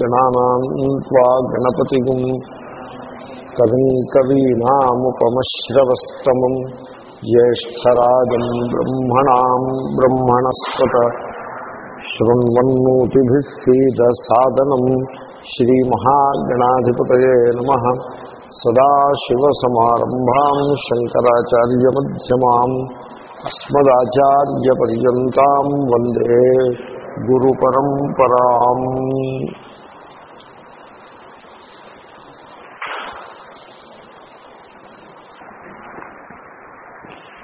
त्वा गणपतिगुम् कविम् कवीनामुपमश्रवस्तमम् ज्येष्ठराजम् ब्रह्मणाम् ब्रह्मणस्पत शृण्वन्नोतिभिः सीदसादनम् श्रीमहागणाधिपतये नमः सदाशिवसमारम्भाम् शङ्कराचार्यमध्यमाम् अस्मदाचार्यपर्यन्ताम् वन्दे गुरुपरम्पराम्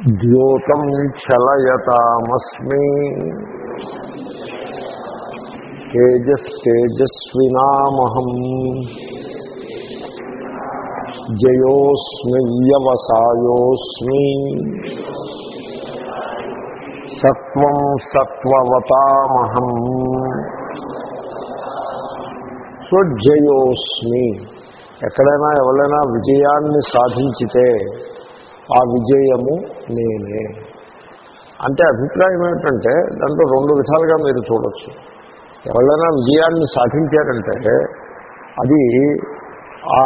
ద్యోతం చలయతామస్మి. తేజస్ తేజస్వినామహం జయోస్మి వ్యవసాయోస్మి. సత్వం సత్వవతామహం. సో ఎక్కడైనా ఎవరైనా విజయాన్ని సాధించితే ఆ విజయము నేనే. అంటే అభిప్రాయం ఏమిటంటే దాంట్లో రెండు విధాలుగా మీరు చూడొచ్చు. ఎవరైనా విజయాన్ని సాధించారంటే అది ఆ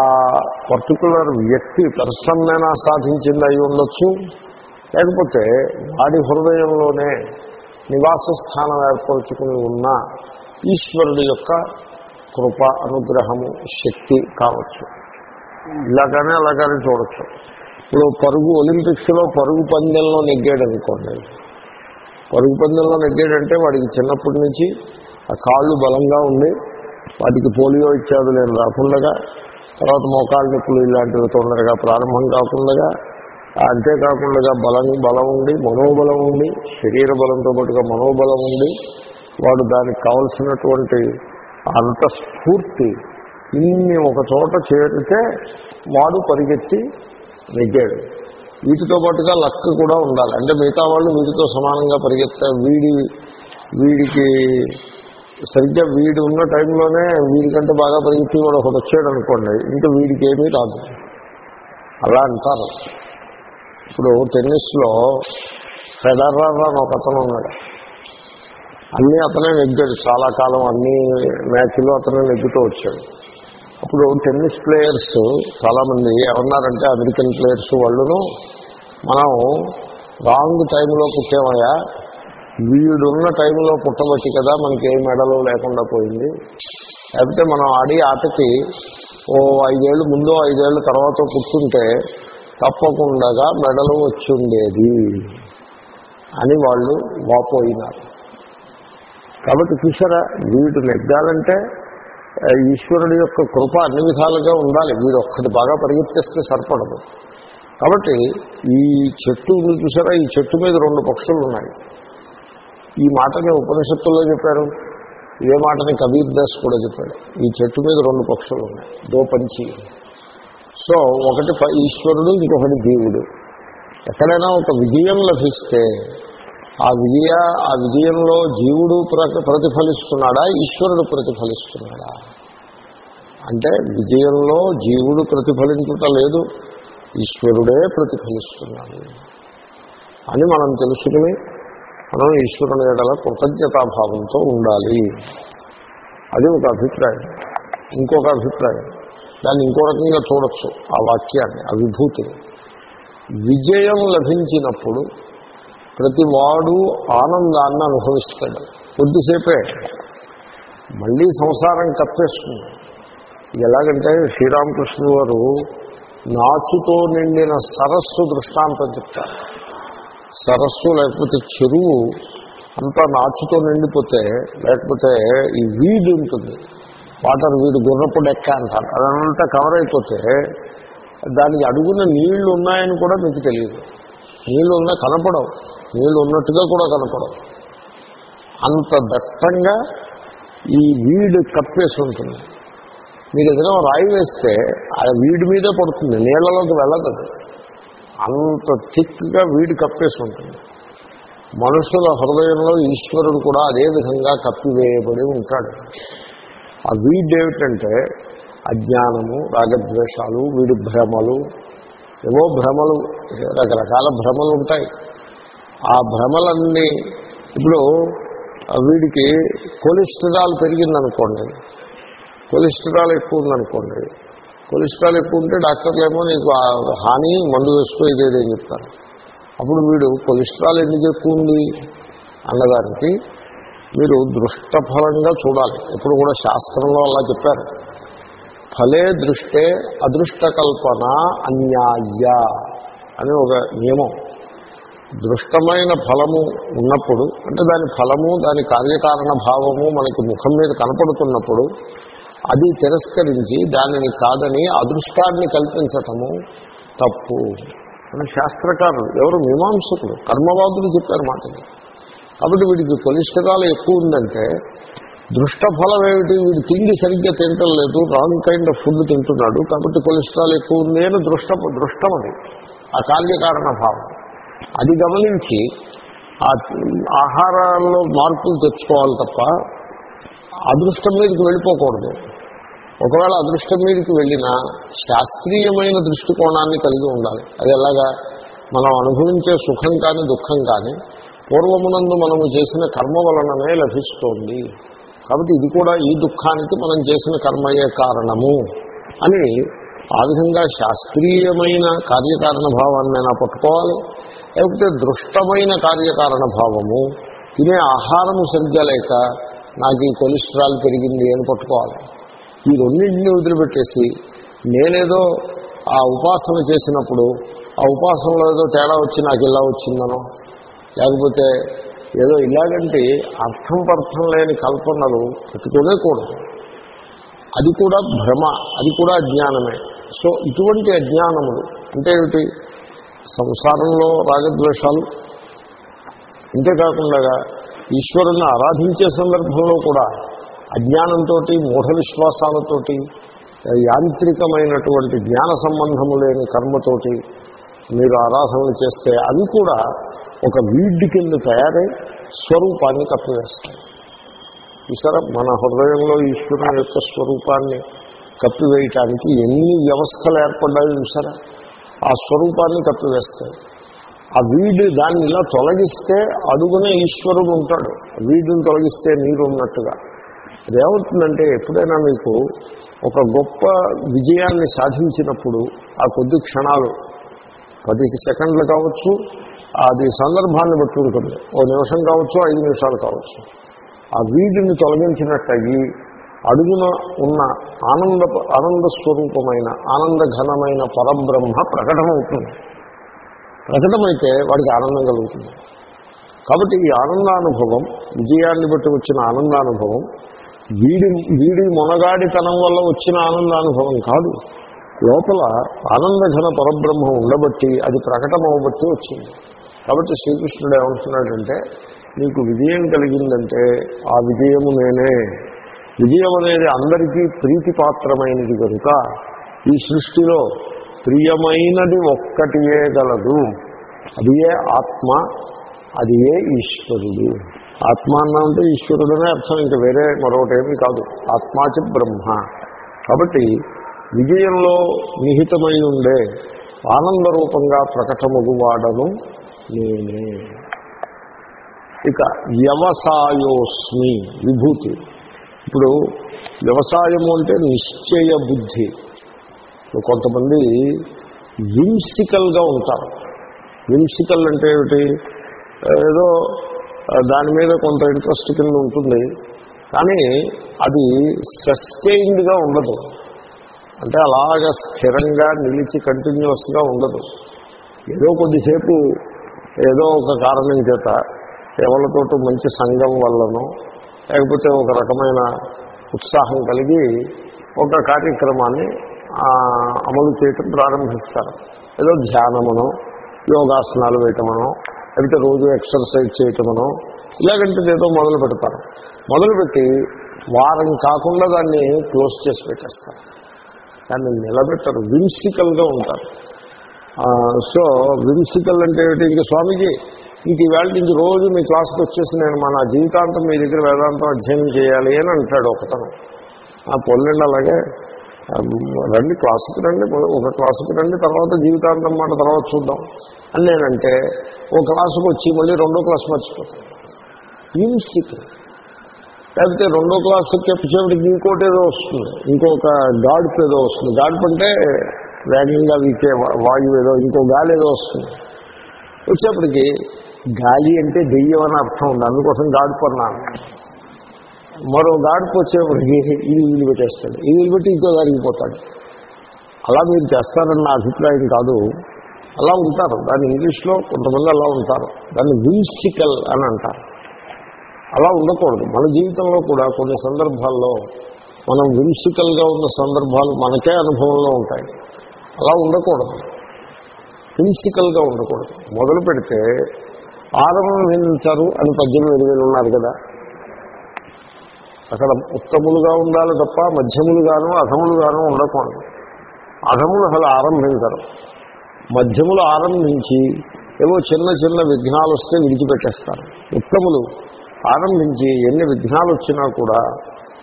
పర్టికులర్ వ్యక్తి పర్సన్నైనా సాధించింది అయి ఉండొచ్చు. లేకపోతే వాడి హృదయంలోనే నివాస స్థానం ఏర్పరచుకుని ఉన్న ఈశ్వరుడి యొక్క కృప అనుగ్రహము శక్తి కావచ్చు. ఇలాగానే అలాగానే చూడొచ్చు. ఇప్పుడు పరుగు ఒలింపిక్స్లో పరుగు పందెంలో నెగ్గాడు అనుకోండి. పరుగు పందెంలో నెగ్గాడంటే వాడికి చిన్నప్పటి నుంచి ఆ కాళ్ళు బలంగా ఉండి వాటికి పోలియో ఇత్యాదులు రాకుండా తర్వాత మోకాళ్ళ నొప్పులు ఇలాంటివి తొందరగా ప్రారంభం కాకుండా అంతేకాకుండా బలం బలం ఉండి మనోబలం ఉండి శరీర బలంతో పాటుగా మనోబలం ఉండి వాడు దానికి కావలసినటువంటి అంతఃస్ఫూర్తి ఇన్ని ఒక చోట చేరితే వాడు పరిగెత్తి నెగ్గాడు వీటితో పాటుగా లక్ కూడా ఉండాలి. అంటే మిగతా వాళ్ళు వీటితో సమానంగా పరిగెత్తారు వీడి వీడికి సరిగ్గా వీడు ఉన్న టైంలోనే వీడికంటే బాగా పరిగెత్తి వాడు ఒకటి వచ్చాడు అనుకోండి ఇంకా వీడికి ఏమీ రాదు. అలా అంటారు. ఇప్పుడు టెన్నిస్లో ఫెడరర్ అని ఒక అతను ఉన్నాడు. అన్నీ అతనే నెగ్గాడు. చాలా కాలం అన్ని మ్యాచ్లో అతనే నెగ్గుతూ వచ్చాడు. అప్పుడు టెన్నిస్ ప్లేయర్స్ చాలామంది ఏమన్నారంటే అమెరికన్ ప్లేయర్స్ వాళ్ళను మనం రాంగ్ టైంలో పుట్టామయ్యా వీడున్న టైంలో పుట్టవచ్చు కదా మనకి ఏ మెడలు లేకుండా పోయింది. లేకపోతే మనం ఆడి ఆటకి ఓ ఐదేళ్ళు ముందో ఐదేళ్ళ తర్వాత పుట్టుంటే తప్పకుండా మెడలు వచ్చిండేది అని వాళ్ళు వాపోయినారు. కాబట్టి చూసారా వీడు నెగ్గాలంటే ఈశ్వరుడి యొక్క కృప అన్ని విధాలుగా ఉండాలి. వీడు ఒక్కటి బాగా పరిగెత్తేస్తే సరిపడదు. కాబట్టి ఈ చెట్టు చూసారా? ఈ చెట్టు మీద రెండు పక్షులు ఉన్నాయి ఈ మాటని ఉపనిషత్తుల్లో చెప్పారు. ఇదే మాటని కబీర్ దాస్ కూడా చెప్పాడు. ఈ చెట్టు మీద రెండు పక్షులు ఉన్నాయి దోపంచి సో ఒకటి ఈశ్వరుడు ఇంకొకటి దేవుడు. ఎక్కడైనా ఒక విజయం లభిస్తే ఆ విజయ ఆ విజయంలో జీవుడు ప్రతిఫలిస్తున్నాడా? ఈశ్వరుడు ప్రతిఫలిస్తున్నాడా? అంటే విజయంలో జీవుడు ప్రతిఫలించటం లేదు ఈశ్వరుడే ప్రతిఫలిస్తున్నాడు. అని మనం తెలుసుకుని మనం ఈశ్వరుని ఎడల కృతజ్ఞతాభావంతో ఉండాలి. అది ఒక అభిప్రాయం. ఇంకొక అభిప్రాయం. దాన్ని ఇంకో రకంగా చూడొచ్చు ఆ వాక్యాన్ని ఆ విభూతిని విజయం లభించినప్పుడు ప్రతి వాడు ఆనందాన్ని అనుభవిస్తాడు. కొద్దిసేపే. మళ్ళీ సంసారం కప్పేస్తుంది. ఎలాగంటే శ్రీరామకృష్ణుడు వారు నాచుతో నిండిన సరస్సు దృష్టాంతం చెప్తారు. సరస్సు లేకపోతే చెరువు అంతా నాచుతో నిండిపోతే లేకపోతే ఈ వీడి ఉంటుంది. వాటర్ వీడు గుర్రపు డెక్క అంటారు. అదంతా కవర్ అయిపోతే దానికి అడుగున నీళ్ళు ఉన్నాయని కూడా మీకు తెలియదు. నీళ్ళు ఉన్నా కనపడవు. నీళ్ళు ఉన్నట్టుగా కూడా కనపడవు. అంత దట్టంగా ఈ వీడు కప్పేసి ఉంటుంది. మీరు ఏదైనా రాయి వేస్తే ఆ వీడి మీదే పడుతుంది నీళ్ళలోకి వెళ్ళదు అంత థిక్గా వీడి కప్పేసి ఉంటుంది. మనుషుల హృదయంలో ఈశ్వరుడు కూడా అదేవిధంగా కప్పివేయబడి ఉంటాడు. ఆ వీడ్ ఏమిటంటే అజ్ఞానము రాగద్వేషాలు వీడి భ్రమలు ఏవో భ్రమలు రకరకాల భ్రమలు ఉంటాయి. ఆ భ్రమలన్నీ ఇప్పుడు వీడికి కొలెస్ట్రాల్ పెరిగిందనుకోండి. కొలెస్ట్రాల్ ఎక్కువ ఉందనుకోండి కొలెస్ట్రాల్ ఎక్కువ ఉంటే డాక్టర్లు ఏమో నీకు ఆ హాని మందు వేసుకో ఇదేదేం చెప్తారు. అప్పుడు వీడు కొలెస్ట్రాల్ ఎందుకు ఎక్కువ ఉంది అన్నదానికి మీరు దృష్టఫలంగా చూడాలి. ఎప్పుడు కూడా శాస్త్రంలో అలా చెప్పారు. ఫలే దృష్టే అదృష్ట కల్పన అన్యాయ అని ఒక నియమం. దృష్టమైన ఫలము ఉన్నప్పుడు అంటే దాని ఫలము దాని కార్యకారణ భావము మనకి ముఖం మీద కనపడుతున్నప్పుడు అది తిరస్కరించి దానిని కాదని అదృష్టాన్ని కల్పించటము తప్పు. అని శాస్త్రకారులు ఎవరు? మీమాంసకులు. కర్మవాదులు చెప్పారు మాట కాబట్టి వీడికి కొలెస్ట్రాల్ ఎక్కువ ఉందంటే దృష్ట ఫలం ఏమిటి? వీడు తిండి సరిగ్గా తినటం లేదు రాంగ్ కైండ్ ఆఫ్ ఫుడ్ తింటున్నాడు కాబట్టి కొలెస్ట్రాల్ ఎక్కువ ఉంది అని దృష్ట దృష్టం అది. ఆ కార్యకారణ భావం. అది గమనించి ఆహారాల్లో మార్పులు తెచ్చుకోవాలి తప్ప అదృష్టం మీదకి వెళ్ళిపోకూడదు. ఒకవేళ అదృష్టం మీదకి వెళ్ళినా శాస్త్రీయమైన దృష్టికోణాన్ని కలిగి ఉండాలి. అది ఎలాగా? మనం అనుభవించే సుఖం కానీ దుఃఖం కానీ పూర్వమునందు మనము చేసిన కర్మ వలననే లభిస్తోంది. కాబట్టి ఇది కూడా ఈ దుఃఖానికి మనం చేసిన కర్మయే కారణము అని ఆ విధంగా శాస్త్రీయమైన కార్యకారణ భావాన్ని అయినా పట్టుకోవాలి. లేకపోతే దృష్టమైన కార్యకారణ భావము తినే ఆహారము సరిగ్గా లేక నాకు ఈ కొలెస్ట్రాల్ పెరిగింది అని పట్టుకోవాలి. ఈ రెండింటిని వదిలిపెట్టేసి నేనేదో ఆ ఉపాసన చేసినప్పుడు ఆ ఉపాసనలో ఏదో తేడా వచ్చి నాకు ఇలా వచ్చిందనో లేకపోతే ఏదో ఇలాగంటే అర్థం పర్థం లేని కల్పనలు పెట్టుకోనే కూడదు. అది కూడా భ్రమ అది కూడా అజ్ఞానమే. సో ఇటువంటి అజ్ఞానములు అంటే ఏమిటి? సంసారంలో రాగద్వేషాలు. అంతేకాకుండా ఈశ్వరుని ఆరాధించే సందర్భంలో కూడా అజ్ఞానంతో మూఢ విశ్వాసాలతోటి యాంత్రికమైనటువంటి జ్ఞాన సంబంధము లేని కర్మతోటి మీరు ఆరాధనలు చేస్తే అవి కూడా ఒక వీడ్డి కింద తయారై స్వరూపాన్ని కప్పివేస్తాయి. చూసారా? మన హృదయంలో ఈశ్వరుని యొక్క స్వరూపాన్ని కప్పివేయటానికి ఎన్ని వ్యవస్థలు ఏర్పడ్డాయో చూసారా? ఆ స్వరూపాన్ని కప్పివేస్తాయి. ఆ వీడు దాన్ని ఇలా తొలగిస్తే అడుగునే ఈశ్వరుడు ఉంటాడు. వీడిని తొలగిస్తే నీరు ఉన్నట్టుగా. అదేమవుతుందంటే ఎప్పుడైనా మీకు ఒక గొప్ప విజయాన్ని సాధించినప్పుడు ఆ కొద్ది క్షణాలు పది సెకండ్లు కావచ్చు అది సందర్భాన్ని బట్టి ఉంటుంది. ఓ నిమిషం కావచ్చు ఐదు నిమిషాలు కావచ్చు. ఆ వీడిని తొలగించినట్టయి అడుగున ఉన్న ఆనంద ఆనంద స్వరూపమైన ఆనందఘనమైన పరబ్రహ్మ ప్రకటమవుతుంది ప్రకటమైతే వాడికి ఆనందం కలుగుతుంది. కాబట్టి ఈ ఆనందానుభవం విజయాన్ని బట్టి వచ్చిన ఆనందానుభవం వీడి వీడి మొనగాడితనం వల్ల వచ్చిన ఆనందానుభవం కాదు. లోపల ఆనందఘన పరబ్రహ్మం ఉండబట్టి అది ప్రకటమవబట్టి వచ్చింది. కాబట్టి శ్రీకృష్ణుడు ఏమంటున్నాడంటే నీకు విజయం కలిగిందంటే ఆ విజయము నేనే. విజయం అనేది అందరికీ ప్రీతిపాత్రమైనది కనుక ఈ సృష్టిలో ప్రియమైనది ఒక్కటియే గలదు. అది ఏ ఆత్మ అది ఏ ఈశ్వరుడు. ఆత్మ అన్నంటే ఈశ్వరుడనే అర్థం ఇంకా వేరే మరొకటేమీ కాదు. ఆత్మాచ బ్రహ్మ. కాబట్టి విజయంలో నిహితమై ఉండే ఆనంద రూపంగా ప్రకటమగువాడను నేనే. ఇక వ్యవసాయోస్మి విభూతి. ఇప్పుడు వ్యవసాయము అంటే నిశ్చయ బుద్ధి. కొంతమంది విమ్సికల్గా ఉంటారు. విమ్సికల్ అంటే ఏమిటి? ఏదో దాని మీద కొంత ఇంట్రెస్ట్ కింద ఉంటుంది. కానీ అది సస్టైన్డ్గా ఉండదు. అంటే అలాగా స్థిరంగా నిలిచి కంటిన్యూస్గా ఉండదు. ఏదో కొద్దిసేపు ఏదో ఒక కారణం చేత ఎవరితోటి మంచి సంఘం వల్లనో లేకపోతే ఒక రకమైన ఉత్సాహం కలిగి ఒక కార్యక్రమాన్ని అమలు చేయటం ప్రారంభిస్తారు. ఏదో ధ్యానమనో యోగాసనాలు వేయటమనో లేకపోతే రోజు ఎక్సర్సైజ్ చేయటమనో ఇలాగంటే ఏదో మొదలు పెడతారు. మొదలుపెట్టి వారం కాకుండా దాన్ని క్లోజ్ చేసి పెట్టేస్తారు. దాన్ని నిలబెట్టరు విమ్సికల్గా ఉంటారు. సో విమ్సికల్ అంటే ఏమిటి? ఇంక స్వామీజీ ఇంక ఈవేళ నుంచి రోజు మీ క్లాస్కి వచ్చేసి నేను మన జీవితాంతం మీ దగ్గర వేదాంతం అధ్యయనం చేయాలి అని అంటాడు ఒకతను. ఆ పొల్లండి అలాగే రండి క్లాసుకి రండి ఒక క్లాసుకి రండి తర్వాత జీవితాంతం మాట తర్వాత చూద్దాం అని నేనంటే ఓ క్లాసుకు వచ్చి మళ్ళీ రెండో క్లాస్ మర్చిపోతాను. విమ్సికల్ లేకపోతే రెండో క్లాస్ చెప్పేటప్పటికి ఇంకోటి ఏదో వస్తుంది ఇంకొక గాడుపు ఏదో వస్తుంది. గాడుపు అంటే వేగంగా వీకే వాయువు ఏదో ఇంకో గాలి ఏదో వస్తుంది. వచ్చేప్పటికి గాలి అంటే దెయ్యం అని అర్థం ఉంది. అందుకోసం గాడుపు అన్నాను మరో గాడుపు వచ్చేప్పటికి ఇది వీలు పెట్టేస్తాడు. ఈ వీలు పెట్టి ఇంకో దానికి అలా మీరు చేస్తారన్న నా అభిప్రాయం కాదు. అలా ఉంటారు. దాన్ని ఇంగ్లీష్లో కొంతమంది అలా ఉంటారు. దాన్ని విల్సికల్ అని అంటారు. అలా ఉండకూడదు. మన జీవితంలో కూడా కొన్ని సందర్భాల్లో మనం విల్సికల్గా ఉన్న సందర్భాలు మనకే అనుభవంలో ఉంటాయి. అలా ఉండకూడదు. విమ్సికల్గా ఉండకూడదు. మొదలు పెడితే ఆరంభించరు అని పద్దెనిమిది వేలు ఉన్నారు కదా. అక్కడ ఉత్తములుగా ఉండాలి తప్ప మధ్యములుగాను అధములుగాను ఉండకూడదు. అధములు అసలు ఆరంభించరు. మధ్యములు ఆరంభించి ఏవో చిన్న చిన్న విఘ్నాలు వస్తే విడిచిపెట్టేస్తారు. ఉత్తములు ఆరంభించి ఎన్ని విఘ్నాలు వచ్చినా కూడా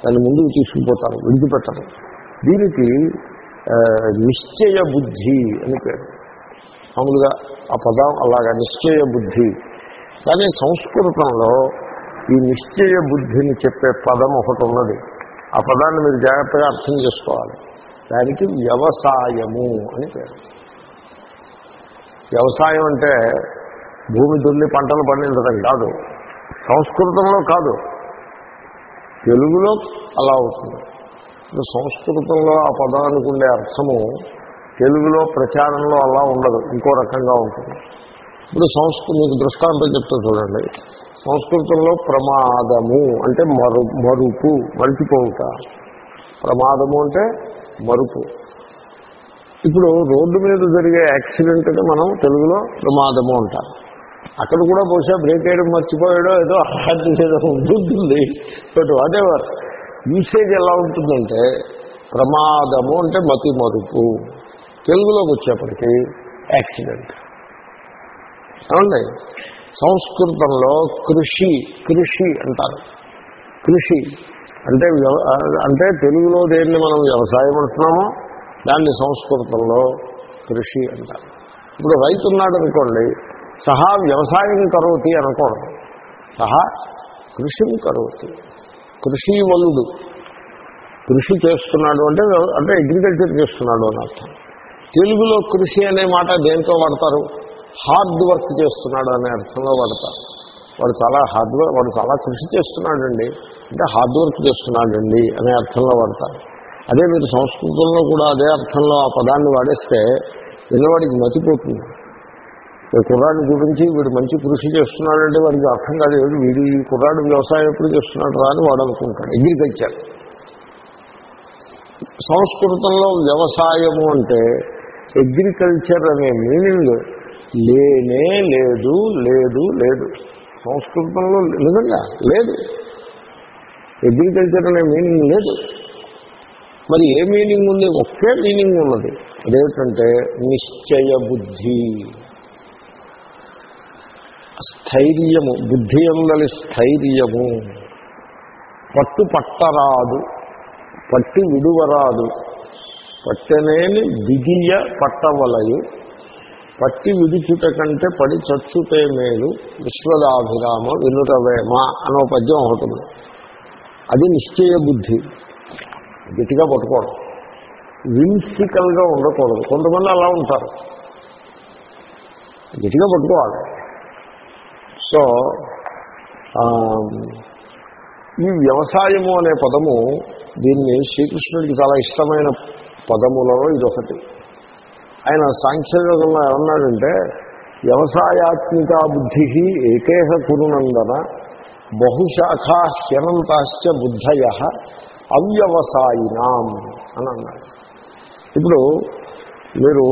దాన్ని ముందుకు తీసుకుపోతారు విడిచిపెట్టరు. దీనికి నిశ్చయ బుద్ధి అని పేరు. మామూలుగా ఆ పదం అలాగా నిశ్చయ బుద్ధి కానీ సంస్కృతంలో ఈ నిశ్చయ బుద్ధిని చెప్పే పదం ఒకటి ఉన్నది. ఆ పదాన్ని మీరు జాగ్రత్తగా అర్థం చేసుకోవాలి. దానికి వ్యవసాయము అని పేరు. వ్యవసాయం అంటే భూమి దుల్లి పంటలు పండించడం కాదు. సంస్కృతంలో కాదు. తెలుగులో అలా అవుతుంది. సంస్కృతంలో ఆ పదానికి ఉండే అర్థము తెలుగులో ప్రచారంలో అలా ఉండదు. ఇంకో రకంగా ఉంటుంది. ఇప్పుడు సంస్కృతి మీకు దృష్టాంతం చెప్తా చూడండి. సంస్కృతంలో ప్రమాదము అంటే మరు మరుపు మరిచిపోవుట. ప్రమాదము అంటే మరుపు. ఇప్పుడు రోడ్డు మీద జరిగే యాక్సిడెంట్ని మనం తెలుగులో ప్రమాదము అంటాం అక్కడ కూడా బహుశా బ్రేక్ వేయడం మర్చిపోయాడో ఏదో అలాంటిది ఏదో ఉంటుంది. But whatever. యూసేజ్ ఎలా ఉంటుందంటే ప్రమాదము అంటే మతి మరుపు. తెలుగులోకి వచ్చేప్పటికీ యాక్సిడెంట్. ఏమండి సంస్కృతంలో కృషి కృషి అంటారు. కృషి. అంటే వ్యవ అంటే తెలుగులో దేన్ని మనం వ్యవసాయం అంటున్నామో దాన్ని సంస్కృతంలో కృషి అంటారు. ఇప్పుడు రైతు ఉన్నాడు అనుకోండి సహా వ్యవసాయం కరోతి అనుకోవడం సహా కృషిని కరోతి. కృషి వలుడు. కృషి చేస్తున్నాడు అంటే అంటే అగ్రికల్చర్ చేస్తున్నాడు అని అర్థం. తెలుగులో కృషి అనే మాట దేంతో వాడతారు? హార్డ్ వర్క్ చేస్తున్నాడు అనే అర్థంలో వాడతారు వాడు చాలా హార్డ్ వర్క్ వాడు చాలా కృషి చేస్తున్నాడండి. అంటే హార్డ్ వర్క్ చేస్తున్నాడండి అనే అర్థంలో వాడతారు అదే మీరు సంస్కృతంలో కూడా అదే అర్థంలో ఆ పదాన్ని వాడేస్తే విన్నవాడికి మతిపోతుంది. కుర్రాడి గురించి వీడు మంచి కృషి చేస్తున్నాడంటే వాడికి అర్థం కాదు ఏమిటి? వీడు ఈ కుర్రాడు వ్యవసాయం ఎప్పుడు చేస్తున్నాడు రా అని వాడు అనుకుంటాడు అగ్రికల్చర్ సంస్కృతంలో వ్యవసాయము అంటే అగ్రికల్చర్ అనే మీనింగ్ లేనే లేదు లేదు లేదు. సంస్కృతంలో నిజంగా లేదు. అగ్రికల్చర్ అనే మీనింగ్ లేదు. మరి ఏ మీనింగ్ ఉంది? ఒకే మీనింగ్ ఉన్నది. అదేమిటంటే నిశ్చయ బుద్ధి. స్థైర్యము బుద్ధి అందలి స్థైర్యము. పట్టు పట్టరాదు. పట్టి విడువరాదు. పట్టనేని బిగియ పట్టవలయు. పట్టి విడిచుట కంటే పడి చచ్చుతే మేలు విశ్వదాభిరామ వినురవేమ అనో పద్యం ఒకటి అది నిశ్చయ బుద్ధి. గట్టిగా పట్టుకోవడం. విన్సికల్గా ఉండకూడదు. కొంతమంది అలా ఉంటారు. గట్టిగా పట్టుకోవాలి. సో ఈ వ్యవసాయము అనే పదము దీన్ని శ్రీకృష్ణుడికి చాలా ఇష్టమైన పదములలో ఇదొకటి. ఆయన సాంఖ్యయోగంలో ఏమన్నాడంటే వ్యవసాయాత్మిక బుద్ధి ఏకేహ కురునందన బహుశాఖా హ్యనంతాశ్చ బుద్ధయ అవ్యవసాయినాం అని అన్నాడు. ఇప్పుడు మీరు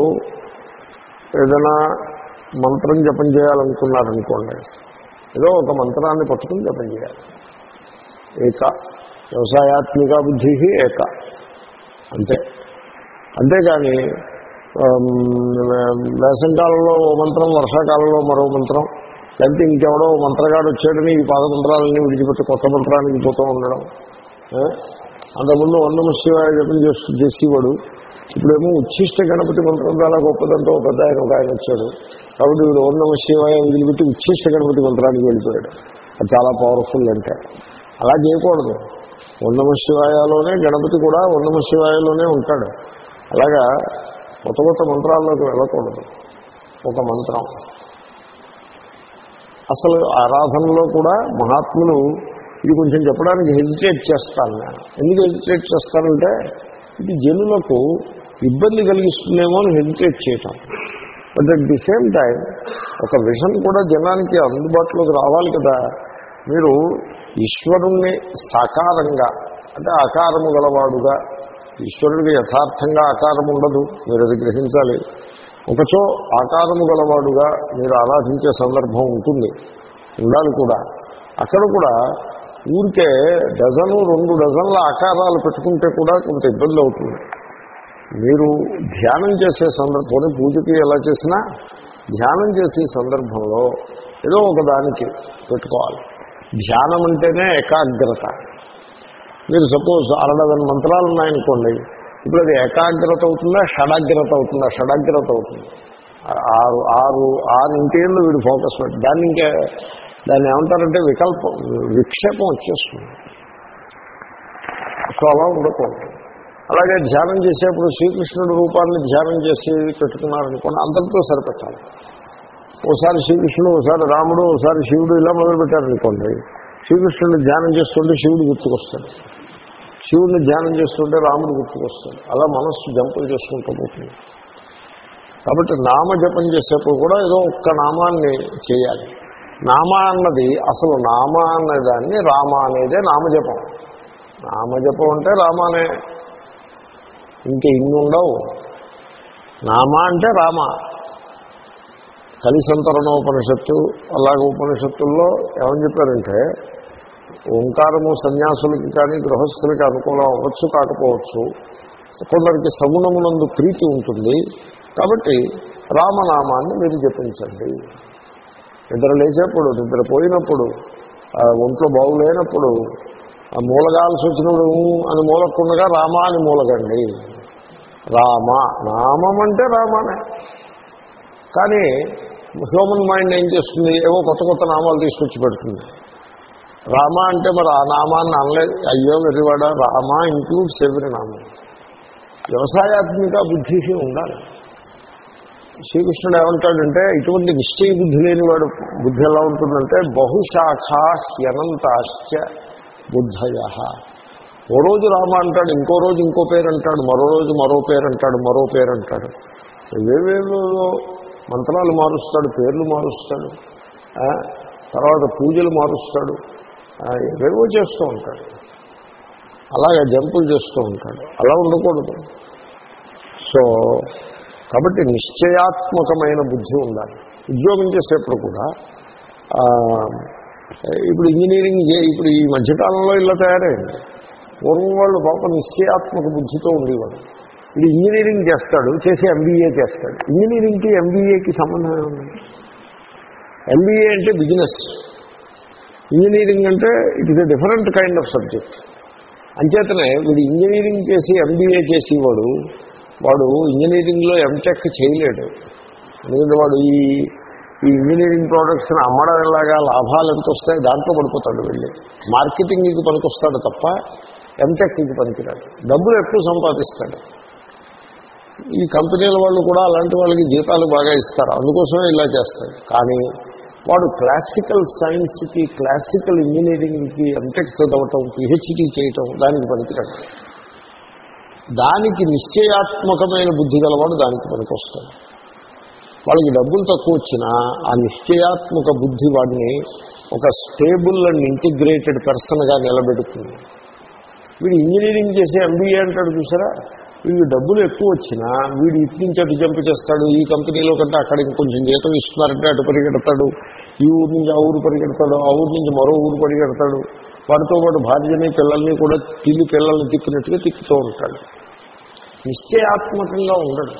ఏదైనా మంత్రం జపం చేయాలనుకున్నారనుకోండి ఏదో ఒక మంత్రాన్ని పట్టుకుని జపం చేయాలి. ఏక వ్యవసాయాత్మిక బుద్ధి ఏక. అంతే. అంతేగాని Um, వేసంకాలంలో ఓ మంత్రం వర్షాకాలంలో మరో మంత్రం లేకపోతే ఇంకెవడో మంత్రగాడు వచ్చాడని ఈ పాదమంత్రాలని మంత్రాలన్నీ విడిచిపెట్టి కొత్త మంత్రానికి పోతూ ఉండడం. అంతకుముందు వంద శివాయ జపం చేస్తూ చేసేవాడు. ఇప్పుడేమో ఉచ్ఛిష్ట గణపతి మంత్రం చాలా గొప్పదంటూ ఒక పెద్ద ఆయన ఒక ఆయన వచ్చాడు. కాబట్టి వీడు ఓం శివాయ వదిలిపెట్టి ఉచ్ఛిష్ట గణపతి మంత్రానికి వెళ్ళిపోయాడు. అది చాలా పవర్ఫుల్ అంటే అలా చేయకూడదు. ఉన్నమ శివాయలోనే గణపతి కూడా ఉన్నమ శివాయలోనే ఉంటాడు. అలాగా కొత్త కొత్త మంత్రాల్లోకి వెళ్ళకూడదు. ఒక మంత్రం. అసలు ఆరాధనలో కూడా మహాత్ములు ఇది కొంచెం చెప్పడానికి హెజిటేట్ చేస్తాను నేను ఎందుకు హెజిటేట్ చేస్తానంటే ఇది జనులకు ఇబ్బంది కలిగిస్తుందేమో అని హెజిటేట్ చేయటం. But at the same time ఒక విషన్ కూడా జనానికి అందుబాటులోకి రావాలి కదా. మీరు ఈశ్వరుణ్ణి సాకారంగా అంటే ఆకారము గలవాడుగా ఈశ్వరుడికి యథార్థంగా ఆకారం ఉండదు మీరు అది గ్రహించాలి. ఒకచో ఆకారము గలవాడుగా మీరు ఆరాధించే సందర్భం ఉంటుంది ఉండాలి కూడా. అక్కడ కూడా ఊరికే డజను రెండు డజన్ల ఆకారాలు పెట్టుకుంటే కూడా కొంత ఇబ్బంది అవుతుంది. మీరు ధ్యానం చేసే సందర్భంలో పూజకి ఎలా చేసినా ధ్యానం చేసే సందర్భంలో ఏదో ఒక దానికి పెట్టుకోవాలి. ధ్యానం అంటేనే ఏకాగ్రత. మీరు సపోజ్ అరడదన మంత్రాలు ఉన్నాయనుకోండి ఇప్పుడు అది ఏకాగ్రత అవుతుందా షడాగ్రత అవుతుందా? షడాగ్రత అవుతుంది. ఆరు ఆరు ఆరు ఇంటిలో వీడు ఫోకస్ పెట్టి దాన్ని ఇంకా దాన్ని ఏమంటారంటే వికల్పం విక్షేపం వచ్చేస్తుంది. సో అలా ఉండకూడదు. అలాగే ధ్యానం చేసేప్పుడు శ్రీకృష్ణుడి రూపాన్ని ధ్యానం చేసి పెట్టుకున్నారనుకోండి అంతటితో సరిపెట్టాలి. ఓసారి శ్రీకృష్ణుడు ఒకసారి రాముడు ఒకసారి శివుడు ఇలా మొదలుపెట్టారనుకోండి శ్రీకృష్ణుని ధ్యానం చేస్తుంటే శివుడు గుర్తుకొస్తాడు. శివుడిని ధ్యానం చేస్తుంటే రాముడు గుర్తుకొస్తాడు. అలా మనస్సు జంపులు చేసుకుంటూ పోతుంది. కాబట్టి నామ జపం చేసేప్పుడు కూడా ఏదో ఒక్క నామాన్ని చేయాలి. నామ అన్నది అసలు నామ అన్నదాన్ని రామ అనేదే నామజపం నామజపం అంటే రామానే. ఇంకా ఇన్ని ఉండవు. నామ అంటే రామ. కలిసంతరణోపనిషత్తు అలాగే ఉపనిషత్తుల్లో ఏమని చెప్పారంటే ఓంకారము సన్యాసులకి కానీ గృహస్థులకి అనుకూలం అవ్వచ్చు కాకపోవచ్చు. కొందరికి సగుణమునందు ప్రీతి ఉంటుంది. కాబట్టి రామనామాన్ని మీరు జపించండి. నిద్ర లేచేప్పుడు నిద్ర పోయినప్పుడు ఒంట్లో బాగులేనప్పుడు మూలగాల్సి వచ్చినప్పుడు అని మూలకుండగా రామ అని మూలగండి. రామ నామం అంటే రామానే. కానీ హ్యూమన్ మైండ్ ఏం చేస్తుంది? ఏవో కొత్త కొత్త నామాలు తీసుకొచ్చి పెడుతుంది. రామ అంటే మరి ఆ నామాన్ని అనలేదు. అయ్యో వెర్రివాడ రామ ఇంక్లూడ్స్ ఎవరి నామం. వ్యవసాయాత్మిక బుద్ధి ఉండాలి. శ్రీకృష్ణుడు ఏమంటాడంటే ఇటువంటి నిశ్చయ బుద్ధి లేనివాడు బుద్ధి ఎలా ఉంటుందంటే బహుశాఖ హ్యనంతాశ్చ బుద్ధయ. ఓ రోజు రామ అంటాడు ఇంకో రోజు ఇంకో పేరు అంటాడు మరో రోజు మరో పేరు అంటాడు మరో పేరు అంటాడు. ఏవేవో మంత్రాలు మారుస్తాడు పేర్లు మారుస్తాడు తర్వాత పూజలు మారుస్తాడు. ఏవేవో చేస్తూ ఉంటాడు. అలాగే జంపులు చేస్తూ ఉంటాడు. అలా ఉండకూడదు. సో కాబట్టి నిశ్చయాత్మకమైన బుద్ధి ఉండాలి. ఉద్యోగం చేసేప్పుడు కూడా ఇప్పుడు ఇంజనీరింగ్ చే ఇప్పుడు ఈ మధ్యకాలంలో ఇలా తయారైంది. పూర్వం వాళ్ళు పాప నిశ్చయాత్మక బుద్ధితో ఉండేవాడు ఇది ఇంజనీరింగ్ చేస్తాడు చేసి ఎంబీఏ చేస్తాడు. ఇంజనీరింగ్కి ఎంబీఏకి సంబంధం ఏముంది? ఎంబీఏ అంటే బిజినెస్. ఇంజనీరింగ్ అంటే it is a different kind of subject అంచేతనే వీడు ఇంజనీరింగ్ చేసి ఎంబీఏ చేసేవాడు వాడు ఇంజనీరింగ్లో ఎంటెక్ చేయలేడు. ఎందుకంటే వాడు ఈ ఈ ఇంజనీరింగ్ ప్రోడక్ట్స్ని అమ్మడం ఎలాగా లాభాలు ఎంత వస్తాయి దాంట్లో పడిపోతాడు వెళ్ళి. మార్కెటింగ్కి పనికొస్తాడు తప్ప ఎంటెక్కి పనికిరాడు డబ్బులు ఎక్కువ సంపాదిస్తాడు. ఈ కంపెనీల వాళ్ళు కూడా అలాంటి వాళ్ళకి జీతాలు బాగా ఇస్తారు. అందుకోసమే ఇలా చేస్తాడు. కానీ వాడు క్లాసికల్ సైన్స్కి క్లాసికల్ ఇంజనీరింగ్కి ఎంటెక్ చదవటం పిహెచ్డీ చేయటం దానికి పనికిరాడు దానికి నిశ్చయాత్మకమైన బుద్ధి గలవాడు దానికి పనికొస్తాడు. వాళ్ళకి డబ్బులు తక్కువ వచ్చినా ఆ నిశ్చయాత్మక బుద్ధి వాడిని ఒక స్టేబుల్ అండ్ ఇంటిగ్రేటెడ్ పర్సన్గా నిలబెడుతుంది. వీడు ఇంజనీరింగ్ చేసి ఎంబీఏ అంటాడు చూసారా? వీడికి డబ్బులు ఎక్కువ వచ్చినా వీడు ఇటు నుంచి అటు జంప్ చేస్తాడు ఈ కంపెనీలో కంటే అక్కడ ఇంకొంచెం జీతం ఇస్తున్నారంటే అటు పరిగెడతాడు ఈ ఊరు నుంచి ఆ ఊరు పరిగెడతాడు ఆ ఊరు నుంచి మరో ఊరు పరిగెడతాడు. వాటితో పాటు భార్యని పిల్లల్ని కూడా తిల్లి పిల్లల్ని తిప్పినట్టుగా తిప్పుతూ ఉంటాడు. నిశ్చయాత్మకంగా ఉండడు.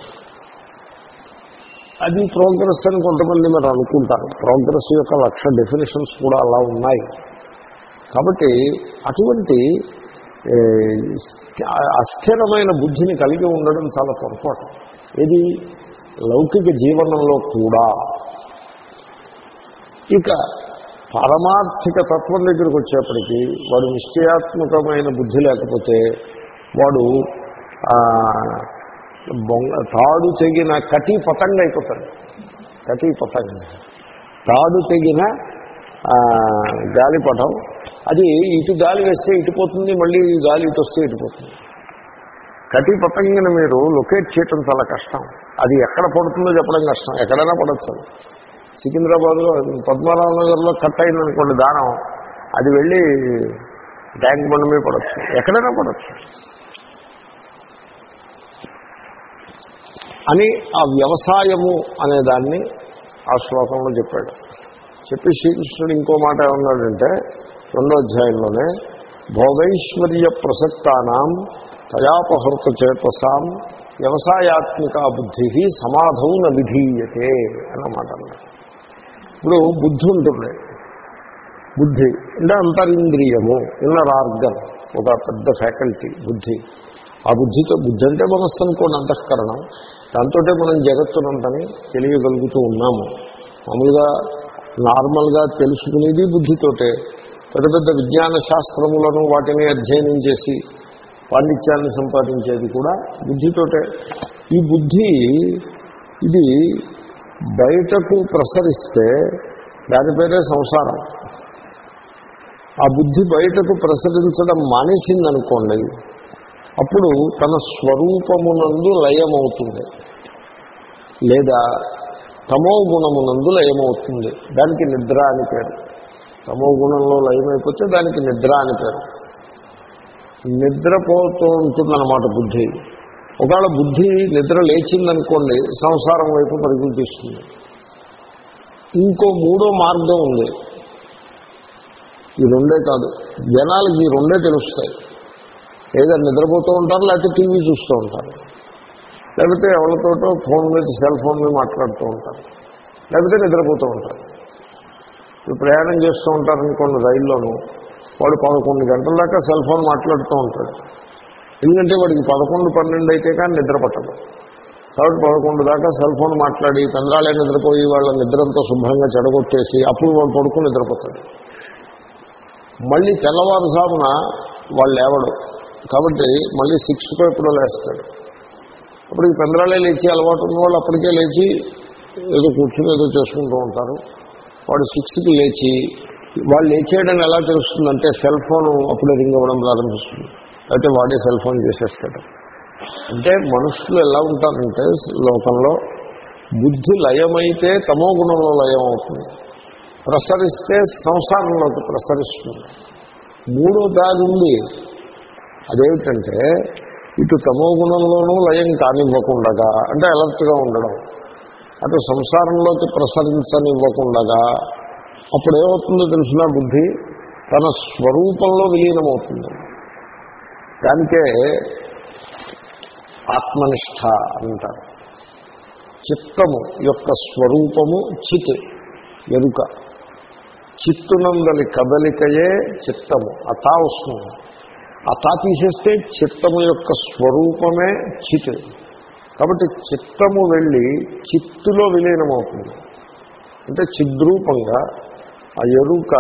అది ప్రోగ్రెస్ అని కొంతమంది మరి అనుకుంటారు. ప్రోగ్రెస్ యొక్క లక్ష డెఫినేషన్స్ కూడా అలా ఉన్నాయి. కాబట్టి అటువంటి అస్థిరమైన బుద్ధిని కలిగి ఉండడం చాలా పొరపాటు. ఇది లౌకిక జీవనంలో కూడా. ఇక పారమార్థిక తత్వం దగ్గరికి వచ్చేప్పటికీ వాడు నిశ్చయాత్మకమైన బుద్ధి లేకపోతే వాడు బొంగ తాడు తెగిన కటీ పతంగ అయిపోతాడు. కటీ పతంగ. తాడు తెగిన గాలిపటం అది ఇటు గాలి వేస్తే ఇటుపోతుంది మళ్ళీ గాలి ఇటు వస్తే ఇటుపోతుంది కటి పతంగిని మీరు లొకేట్ చేయటం చాలా కష్టం. అది ఎక్కడ పడుతుందో చెప్పడం కష్టం. ఎక్కడైనా పడచ్చు సికింద్రాబాద్లో పద్మనాభ నగర్లో కట్ అయిందనుకోండి దానం. అది వెళ్ళి ట్యాంక్ బండ్ మీద పడచ్చు. ఎక్కడైనా పడచ్చు. అని ఆ వ్యవసాయము అనే దాన్ని ఆ శ్లోకంలో చెప్పాడు. చెప్పి శ్రీకృష్ణుడు ఇంకో మాట ఏమన్నాడంటే రెండో అధ్యాయంలోనే భోగైశ్వర్య ప్రసక్తానాం తయాపహృత చేతసాం వ్యవసాయాత్మిక బుద్ధి సమాధౌ న విధీయతే అన్నమాట ఇప్పుడు బుద్ధి ఉంటుంది. బుద్ధి అంటే అంతరింద్రియము ఇన్నర్ ఆర్గన్ ఒక పెద్ద ఫ్యాకల్టీ బుద్ధి. ఆ బుద్ధితో బుద్ధి అంటే మనస్సు అనుకోండి అంతఃకరణం. దాంతో మనం జగత్తునంతని తెలియగలుగుతూ ఉన్నాము. మామూలుగా నార్మల్గా తెలుసుకునేది బుద్ధితోటే. పెద్ద పెద్ద విజ్ఞాన శాస్త్రములను వాటిని అధ్యయనం చేసి పాండిత్యాన్ని సంపాదించేది కూడా బుద్ధితోటే. ఈ బుద్ధి ఇది బయటకు ప్రసరిస్తే దాని పేరే సంసారం. ఆ బుద్ధి బయటకు ప్రసరించడం మానేసిందనుకోండి అప్పుడు తన స్వరూపమునందు లయమవుతుంది. లేదా తమో గుణమునందు లయమవుతుంది. దానికి నిద్ర అని పేరు. తమో గుణంలో లయమైపోతే దానికి నిద్ర అని పేరు. నిద్రపోతూ ఉంటుందన్నమాట బుద్ధి. ఒకవేళ బుద్ధి నిద్ర లేచిందనుకోండి సంసారం వైపు పరుగులు తీస్తుంది. ఇంకో మూడో మార్గం ఉంది. ఈ రెండే కాదు. జనాలకి ఈ రెండే తెలుస్తాయి. ఏదో నిద్రపోతూ ఉంటారు లేకపోతే టీవీ చూస్తూ ఉంటారు. లేకపోతే ఎవరితోటో ఫోన్ మీద సెల్ ఫోన్ మీద మాట్లాడుతూ ఉంటారు. లేకపోతే నిద్రపోతూ ఉంటారు. ఇప్పుడు ప్రయాణం చేస్తూ ఉంటారనుకోండి రైల్లోనూ వాడు పదకొండు గంటల దాకా సెల్ ఫోన్ మాట్లాడుతూ ఉంటాడు. ఎందుకంటే వాడికి పదకొండు పన్నెండు అయితే కానీ నిద్ర పట్టదు. కాబట్టి పదకొండు దాకా సెల్ ఫోన్ మాట్లాడి తండ్రాలే నిద్రపోయి వాళ్ళ నిద్రంతో శుభ్రంగా చెడగొట్టేసి అప్పుడు వాడు పడుకుని నిద్రపోతాడు. మళ్ళీ తెల్లవారుజామున వాళ్ళు లేవడు. కాబట్టి మళ్ళీ సిక్స్కో ఎప్పుడో లేస్తాడు. అప్పుడు ఈ పెందరాలే లేచి అలవాటు ఉన్న వాళ్ళు అప్పటికే లేచి ఏదో కూర్చుని ఏదో చేసుకుంటూ ఉంటారు. వాడు సిక్స్కి లేచి వాళ్ళు లేచేయడం ఎలా తెలుస్తుందంటే సెల్ ఫోన్ అప్పుడే రింగ్ అవ్వడం ప్రారంభిస్తుంది. అయితే వాడే సెల్ ఫోన్ చేసేస్తాడు. అంటే మనుషులు ఎలా ఉంటారంటే లోకంలో బుద్ధి లయమైతే తమో గుణంలో లయం అవుతుంది. ప్రసరిస్తే సంసారంలోకి ప్రసరిస్తుంది. మూడో దారి ఉంది. అదేమిటంటే ఇటు తమో గుణంలోనూ లయం కానివ్వకుండగా అంటే అలర్ట్గా ఉండడం. అటు సంసారంలోకి ప్రసరించనివ్వకుండగా అప్పుడు ఏమవుతుందో తెలిసిన బుద్ధి? తన స్వరూపంలో విలీనమవుతుంది. దానికే ఆత్మనిష్ట అంటారు. చిత్తము యొక్క స్వరూపము చిత్ ఎరుక. చిత్తునందలి కదలికయే చిత్తము అతా వస్తుంది అతా తీసేస్తే చిత్తము యొక్క స్వరూపమే చిత్. కాబట్టి చిత్తము వెళ్ళి చిత్తులో విలీనమవుతుంది. అంటే చిద్రూపంగా ఆ ఎరుక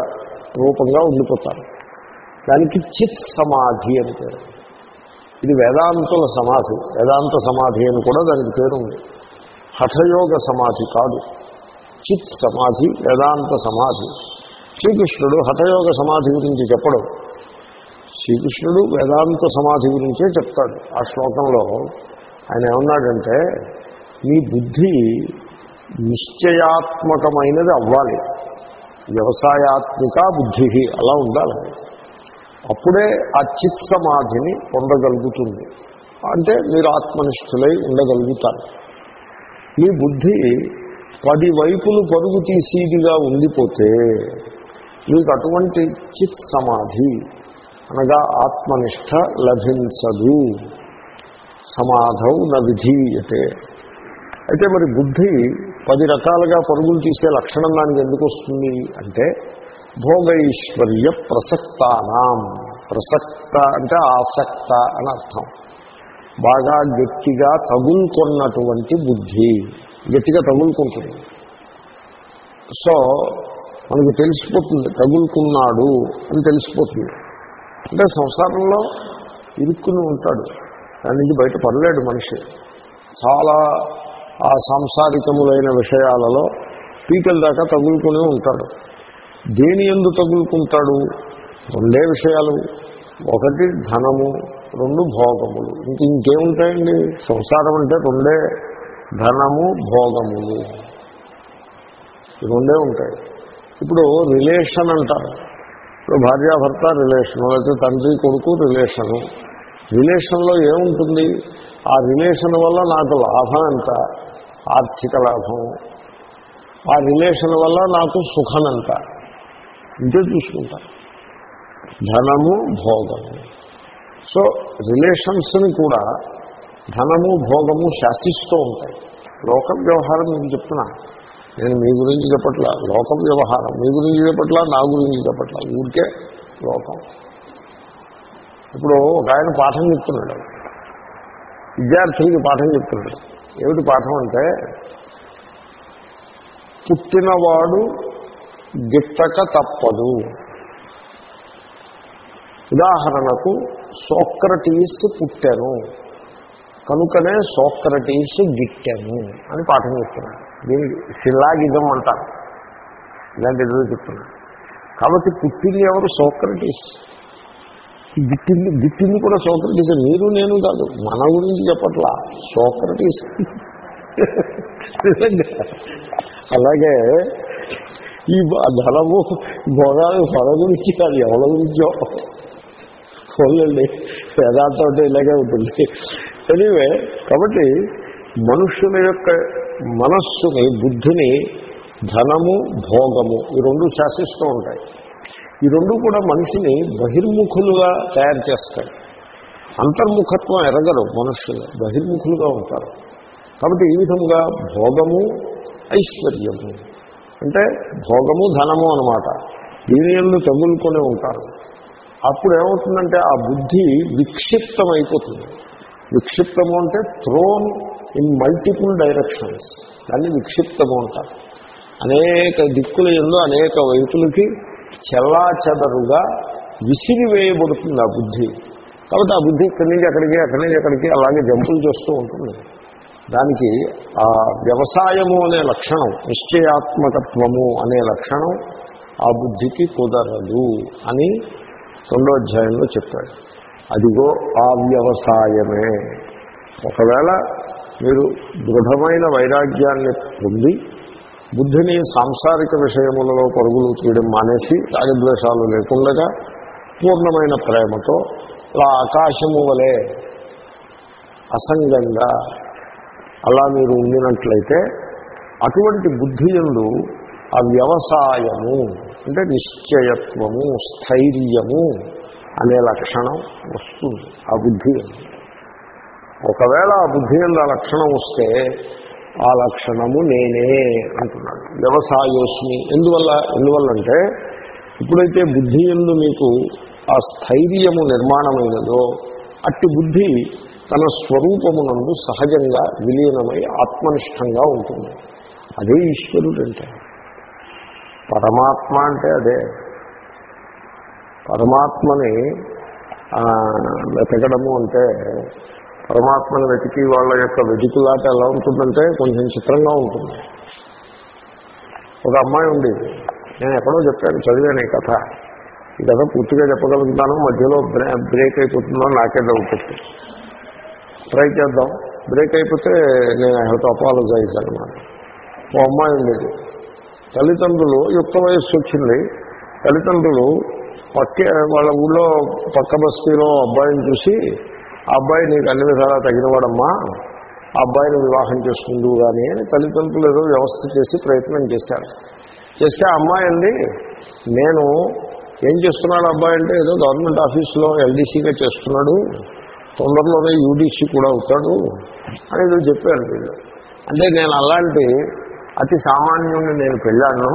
రూపంగా ఉండిపోతారు. దానికి చిత్ సమాధి అని పేరు. ఇది వేదాంతుల సమాధి. వేదాంత సమాధి అని కూడా దానికి పేరు ఉంది హఠయోగ సమాధి కాదు. చిత్ సమాధి వేదాంత సమాధి. శ్రీకృష్ణుడు హఠయోగ సమాధి గురించి చెప్పడం. శ్రీకృష్ణుడు వేదాంత సమాధి గురించే చెప్తాడు. ఆ శ్లోకంలో ఆయన ఏమన్నాడంటే మీ బుద్ధి నిశ్చయాత్మకమైనది అవ్వాలి. వ్యవసాయాత్మిక బుద్ధి అలా ఉండాలి అప్పుడే ఆ చిత్ సమాధిని పొందగలుగుతుంది. అంటే మీరు ఆత్మనిష్ఠులై ఉండగలుగుతారు. మీ బుద్ధి పది వైపులు పరుగు తీసేదిగా ఉండిపోతే మీకు అటువంటి చిత్ సమాధి అనగా ఆత్మనిష్ట లభించదు. సమాధౌ న విధీయతే. అయితే మరి బుద్ధి పది రకాలుగా పరుగులు తీసే లక్షణం దానికి ఎందుకు వస్తుంది అంటే భోగైశ్వర్య ప్రసక్తానాం. ప్రసక్త అంటే ఆసక్త అని అర్థం. బాగా గట్టిగా తగులుకున్నటువంటి బుద్ధి. గట్టిగా తగులుకుంటుంది. సో మనకు తెలిసిపోతుంది తగులుకున్నాడు అని తెలిసిపోతుంది. అంటే సంసారంలో ఇరుక్కుని ఉంటాడు. దాని నుంచి బయట పడలేడు మనిషి. చాలా ఆ సాంసారికములైన విషయాలలో పీకల దాకా తగులుకునే ఉంటాడు. దేని ఎందు తగులుకుంటాడు? రెండే విషయాలు. ఒకటి ధనము రెండు భోగములు. ఇంక ఇంకేముంటాయండి? సంసారం అంటే రెండే ధనము భోగములు. రెండే ఉంటాయి. ఇప్పుడు రిలేషన్ అంటారు. ఇప్పుడు భార్యాభర్త రిలేషను లేకపోతే తండ్రి కొడుకు రిలేషను. రిలేషన్లో ఏముంటుంది? ఆ రిలేషన్ వల్ల నాకు లాభం ఎంత? ఆర్థిక లాభం. ఆ రిలేషన్ వల్ల నాకు సుఖం ఎంత? ఇంతే చూసుకుంటా. ధనము భోగము. సో రిలేషన్స్ని కూడా ధనము భోగము శాసిస్తూ ఉంటాయి. లోక వ్యవహారం నేను చెప్తున్నా. నేను మీ గురించి చెప్పట్లా. లోక వ్యవహారం మీ గురించి చెప్పట్లా నా గురించి చెప్పట్లా. ఊరికే లోకం. ఇప్పుడు ఒక ఆయన పాఠం చెప్తున్నాడు. విద్యార్థులకి పాఠం చెప్తున్నాడు. ఏమిటి పాఠం అంటే పుట్టినవాడు గిట్టక తప్పదు. ఉదాహరణకు సోక్రటీస్ పుట్టాను. కనుకనే సోక్రటీస్ గిట్టాను అని పాఠం చెప్తున్నాను దీనికి శిలాగిజం అంటారు. ఇలాంటి ఏదో చెప్తున్నాను కాబట్టి పుట్టింది ఎవరు? సోక్రటీస్. గిట్టింది గిట్టింది కూడా సోక్రటీస్. మీరు నేను కాదు. మన గురించి చెప్పట్లా. సోక్రటీస్. అలాగే ఈ ధనము భోగాలు పద గురించి కాదు ఎవరి గురించో. పోలండి వేదాంతం అంటే ఇలాగే ఉంటుంది. ఎనివే కాబట్టి మనుషుల యొక్క మనస్సుని బుద్ధిని ధనము భోగము ఈ రెండు శాసిస్తూ ఉంటాయి. ఈ రెండు కూడా మనిషిని బహిర్ముఖులుగా తయారు చేస్తాయి. అంతర్ముఖత్వం ఎరగరు మనుషులు బహిర్ముఖులుగా ఉంటారు. కాబట్టి ఈ విధంగా భోగము ఐశ్వర్యము. అంటే భోగము ధనము అనమాట దీనియంలో తగులుకొని ఉంటారు. అప్పుడు ఏమవుతుందంటే ఆ బుద్ధి విక్షిప్తం అయిపోతుంది విక్షిప్తము అంటే థ్రోన్ ఇన్ మల్టిపుల్ డైరెక్షన్స్ దాన్ని విక్షిప్తము అంటారు. అనేక దిక్కుల ఎందు అనేక వైపులకి చెల్లాచెదరుగా విసిరివేయబడుతుంది ఆ బుద్ధి. కాబట్టి ఆ బుద్ధి ఇక్కడి నుంచి అక్కడికి అక్కడి నుంచి అక్కడికి అలాగే జంపులు చేస్తూ ఉంటుంది. దానికి ఆ వ్యవసాయము అనే లక్షణం నిశ్చయాత్మకత్వము అనే లక్షణం ఆ బుద్ధికి కుదరదు అని రెండో అధ్యాయంలో చెప్పాడు. అదిగో ఆ వ్యవసాయమే. ఒకవేళ మీరు దృఢమైన వైరాగ్యాన్ని పొంది బుద్ధిని సాంసారిక విషయములలో పరుగులు తీయడం మానేసి రాగద్వేషాలు లేకుండా పూర్ణమైన ప్రేమతో అలా ఆకాశము వలె అసంగంగా అలా మీరు ఉండినట్లయితే అటువంటి బుద్ధి ఎందు ఆ వ్యవసాయము అంటే నిశ్చయత్వము స్థైర్యము అనే లక్షణం వస్తుంది ఆ బుద్ధి ఒకవేళ ఆ బుద్ధి ఎందు ఆ లక్షణం వస్తే ఆ లక్షణము నేనే అంటున్నాడు. వ్యవసాయోస్మి. ఎందువల్ల? ఎందువల్లంటే ఎప్పుడైతే బుద్ధి ఎందు మీకు ఆ స్థైర్యము నిర్మాణమైనదో అట్టి బుద్ధి తన స్వరూపమునందు సహజంగా విలీనమై ఆత్మనిష్టంగా ఉంటుంది. అదే ఈశ్వరుడు అంటే పరమాత్మ అంటే అదే. పరమాత్మని వెతకడము అంటే పరమాత్మను వెతికి వాళ్ళ యొక్క వెతుకులాట ఎలా ఉంటుందంటే కొంచెం చిత్రంగా ఉంటుంది. ఒక అమ్మాయి ఉంది. నేను ఎక్కడో చెప్పాను చదివాను ఈ కథ. ఈ కథ పూర్తిగా చెప్పగలుగుతాను. మధ్యలో బ్రేక్ అయిపోతుందో నాకే డౌట్ ట్రై చేద్దాం. బ్రేక్ అయిపోతే నేను హెల్త్ అపాలజైజ్ అనమాట ఓ అమ్మాయి ఉండేది. తల్లిదండ్రులు యుక్త వయస్సు వచ్చింది. తల్లిదండ్రులు పక్కే వాళ్ళ ఊళ్ళో పక్క బస్తీలో అబ్బాయిని చూసి ఆ అబ్బాయి నీకు అన్ని విధాలా తగినవాడమ్మా ఆ అబ్బాయిని వివాహం చేసుకుందు కానీ అని తల్లిదండ్రులు ఏదో వ్యవస్థ చేసి ప్రయత్నం చేశారు. చేస్తే అమ్మాయి అండి నేను ఏం చేస్తున్నాడు అబ్బాయి అంటే ఏదో గవర్నమెంట్ ఆఫీస్లో ఎల్డీసీగా చేస్తున్నాడు తొందరలోనే యూడీసీ కూడా అవుతాడు అని ఏదో చెప్పారు వీళ్ళు. అంటే నేను అలాంటి అతి సామాన్యుడిని నేను పెళ్ళాను.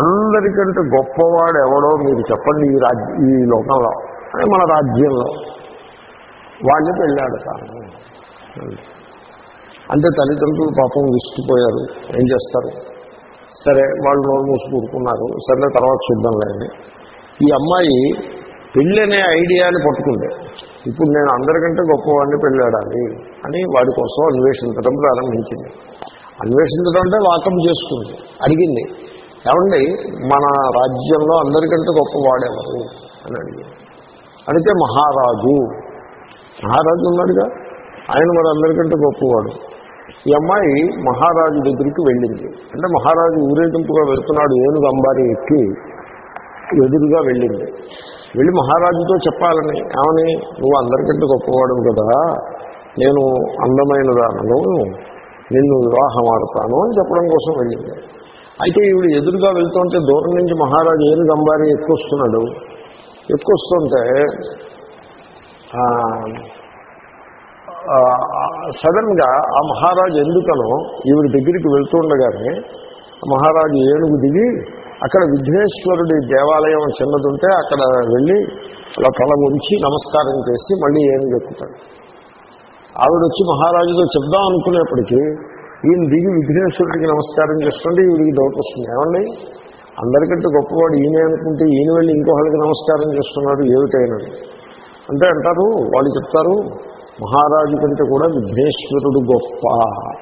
అందరికంటే గొప్పవాడు ఎవడో మీరు చెప్పండి ఈ రాజ్య ఈ లోకంలో అని మన రాజ్యంలో. వాళ్ళని పెళ్ళాడతాను అంటే తల్లిదండ్రులు పాపం విసిగిపోయారు ఏం చేస్తారు? సరే వాళ్ళు నోరు మూసి కూరుకున్నారు సరే తర్వాత చూద్దాం లేని ఈ అమ్మాయి పెళ్ళి అనే ఐడియాని పట్టుకుండే ఇప్పుడు నేను అందరికంటే గొప్పవాడిని పెళ్ళాడాలి అని వాడి కోసం అన్వేషించడం ప్రారంభించింది. అన్వేషించడం అంటే వాకం చేసుకుంది. అడిగింది ఏమండి మన రాజ్యంలో అందరికంటే గొప్పవాడెవరు? అని అడిగింది. అడిగితే మహారాజు. మహారాజు ఉన్నాడుగా? ఆయన మరి అందరికంటే గొప్పవాడు. ఈ అమ్మాయి మహారాజు దగ్గరికి వెళ్ళింది. అంటే మహారాజు ఊరేగింపుగా వెళ్తున్నాడు ఏనుగు అంబారి ఎక్కి ఎదురుగా వెళ్ళింది. వెళ్ళి మహారాజుతో చెప్పాలని ఏమని? నువ్వు అందరికంటే గొప్పవాడు కదా. నేను అందమైన దానను నిన్ను వివాహం ఆడతాను అని చెప్పడం కోసం వెళ్ళింది. అయితే ఈవిడ ఎదురుగా వెళ్తుంటే దూరం నుంచి మహారాజు ఏనుగు అంబారి ఎక్కువస్తున్నాడు ఎక్కువస్తుంటే సడన్గా ఆ మహారాజు ఎందుకనో ఈవిడ దగ్గరికి వెళ్తుండగానే ఆ మహారాజు ఏనుగు దిగి అక్కడ విఘ్నేశ్వరుడి దేవాలయం చిన్నది ఉంటే అక్కడ వెళ్ళి అలా తల ఉంచి నమస్కారం చేసి మళ్ళీ ఏనుగు ఎక్కుతాడు. ఆవిడ వచ్చి మహారాజుతో చెప్దాం అనుకునేప్పటికీ ఈయన దిగి విఘ్నేశ్వరుడికి నమస్కారం చేస్తుంటే ఈవిడికి డౌట్ వస్తుంది. ఏమండి? అందరికంటే గొప్పవాడు ఈయనే అనుకుంటే ఈయన వెళ్ళి ఇంకొకరికి నమస్కారం చేస్తున్నాడు ఏమిటైనది? అంటే అంటారు వాళ్ళు చెప్తారు మహారాజు కంటే కూడా విఘ్నేశ్వరుడు గొప్ప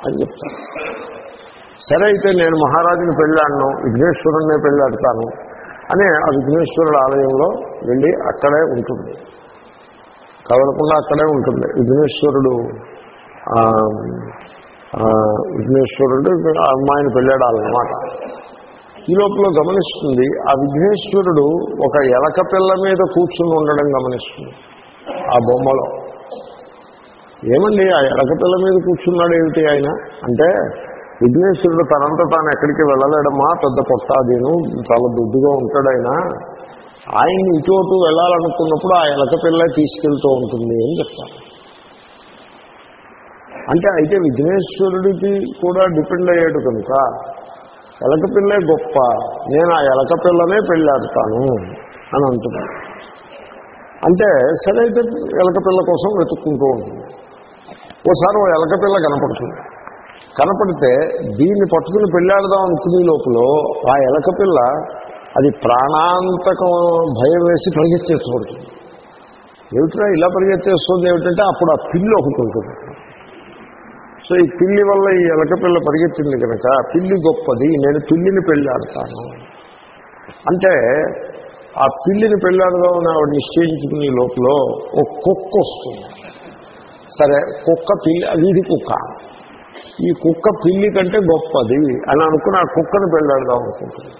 అని చెప్తారు. సరే అయితే నేను మహారాజుని పెళ్ళాడను విఘ్నేశ్వరుడినే పెళ్ళాడతాను అని ఆ విఘ్నేశ్వరుడు ఆలయంలో వెళ్ళి అక్కడే ఉంటుంది. కదలకుండా అక్కడే ఉంటుంది. విఘ్నేశ్వరుడు విఘ్నేశ్వరుడు అమ్మాయిని పెళ్ళాడాలన్నమాట ఈ లోపల గమనిస్తుంది ఆ విఘ్నేశ్వరుడు ఒక ఎలక పిల్ల మీద కూర్చుని ఉండడం గమనిస్తుంది. ఆ బొమ్మలో. ఏమండి ఆ ఎడకపిల్ల మీద కూర్చున్నాడు ఏమిటి ఆయన? అంటే విఘ్నేశ్వరుడు తనంతా తాను ఎక్కడికి వెళ్ళలేడమ్మా పెద్ద పొట్టాదీను చాలా దుడ్డుగా ఉంటాడు ఆయన. ఆయన్ని ఇటు వెళ్ళాలనుకున్నప్పుడు ఆ ఎలకపిల్ల తీసుకెళ్తూ ఉంటుంది అని చెప్తాను అంటే అయితే విఘ్నేశ్వరుడికి కూడా డిపెండ్ అయ్యాడు కనుక ఎలకపిల్లే గొప్ప నేను ఆ ఎలకపిల్లనే పెళ్ళాడతాను అని అంటున్నాను అంటే సరే అయితే ఎలకపిల్ల కోసం వెతుక్కుంటూ ఉంటుంది. ఓసారి ఓ ఎలకపిల్ల కనపడుతుంది. కనపడితే దీన్ని పట్టుకుని పెళ్ళాడదాం అనుకునే లోపల ఆ ఎలకపిల్ల అది ప్రాణాంతకం భయం వేసి పరిగెత్తేసుకుంటుంది ఏమిట్రా ఇలా పరిగెత్తేస్తుంది ఏమిటంటే అప్పుడు ఆ పిల్లి ఒకటి ఉంటుంది. సో ఈ పిల్లి వల్ల ఈ ఎలకపిల్ల పరిగెత్తింది కనుక పిల్లి గొప్పది నేను పిల్లిని పెళ్ళాడతాను. అంటే ఆ పిల్లిని పెళ్ళాడదామని ఆవిడ నిశ్చయించుకునే లోపల ఒక కుక్క వస్తుంది. సరే కుక్క పిల్లి వీధి కుక్క. ఈ కుక్క పిల్లి కంటే గొప్పది అని అనుకుని ఆ కుక్కను పెళ్ళాడదాం అనుకుంటుంది.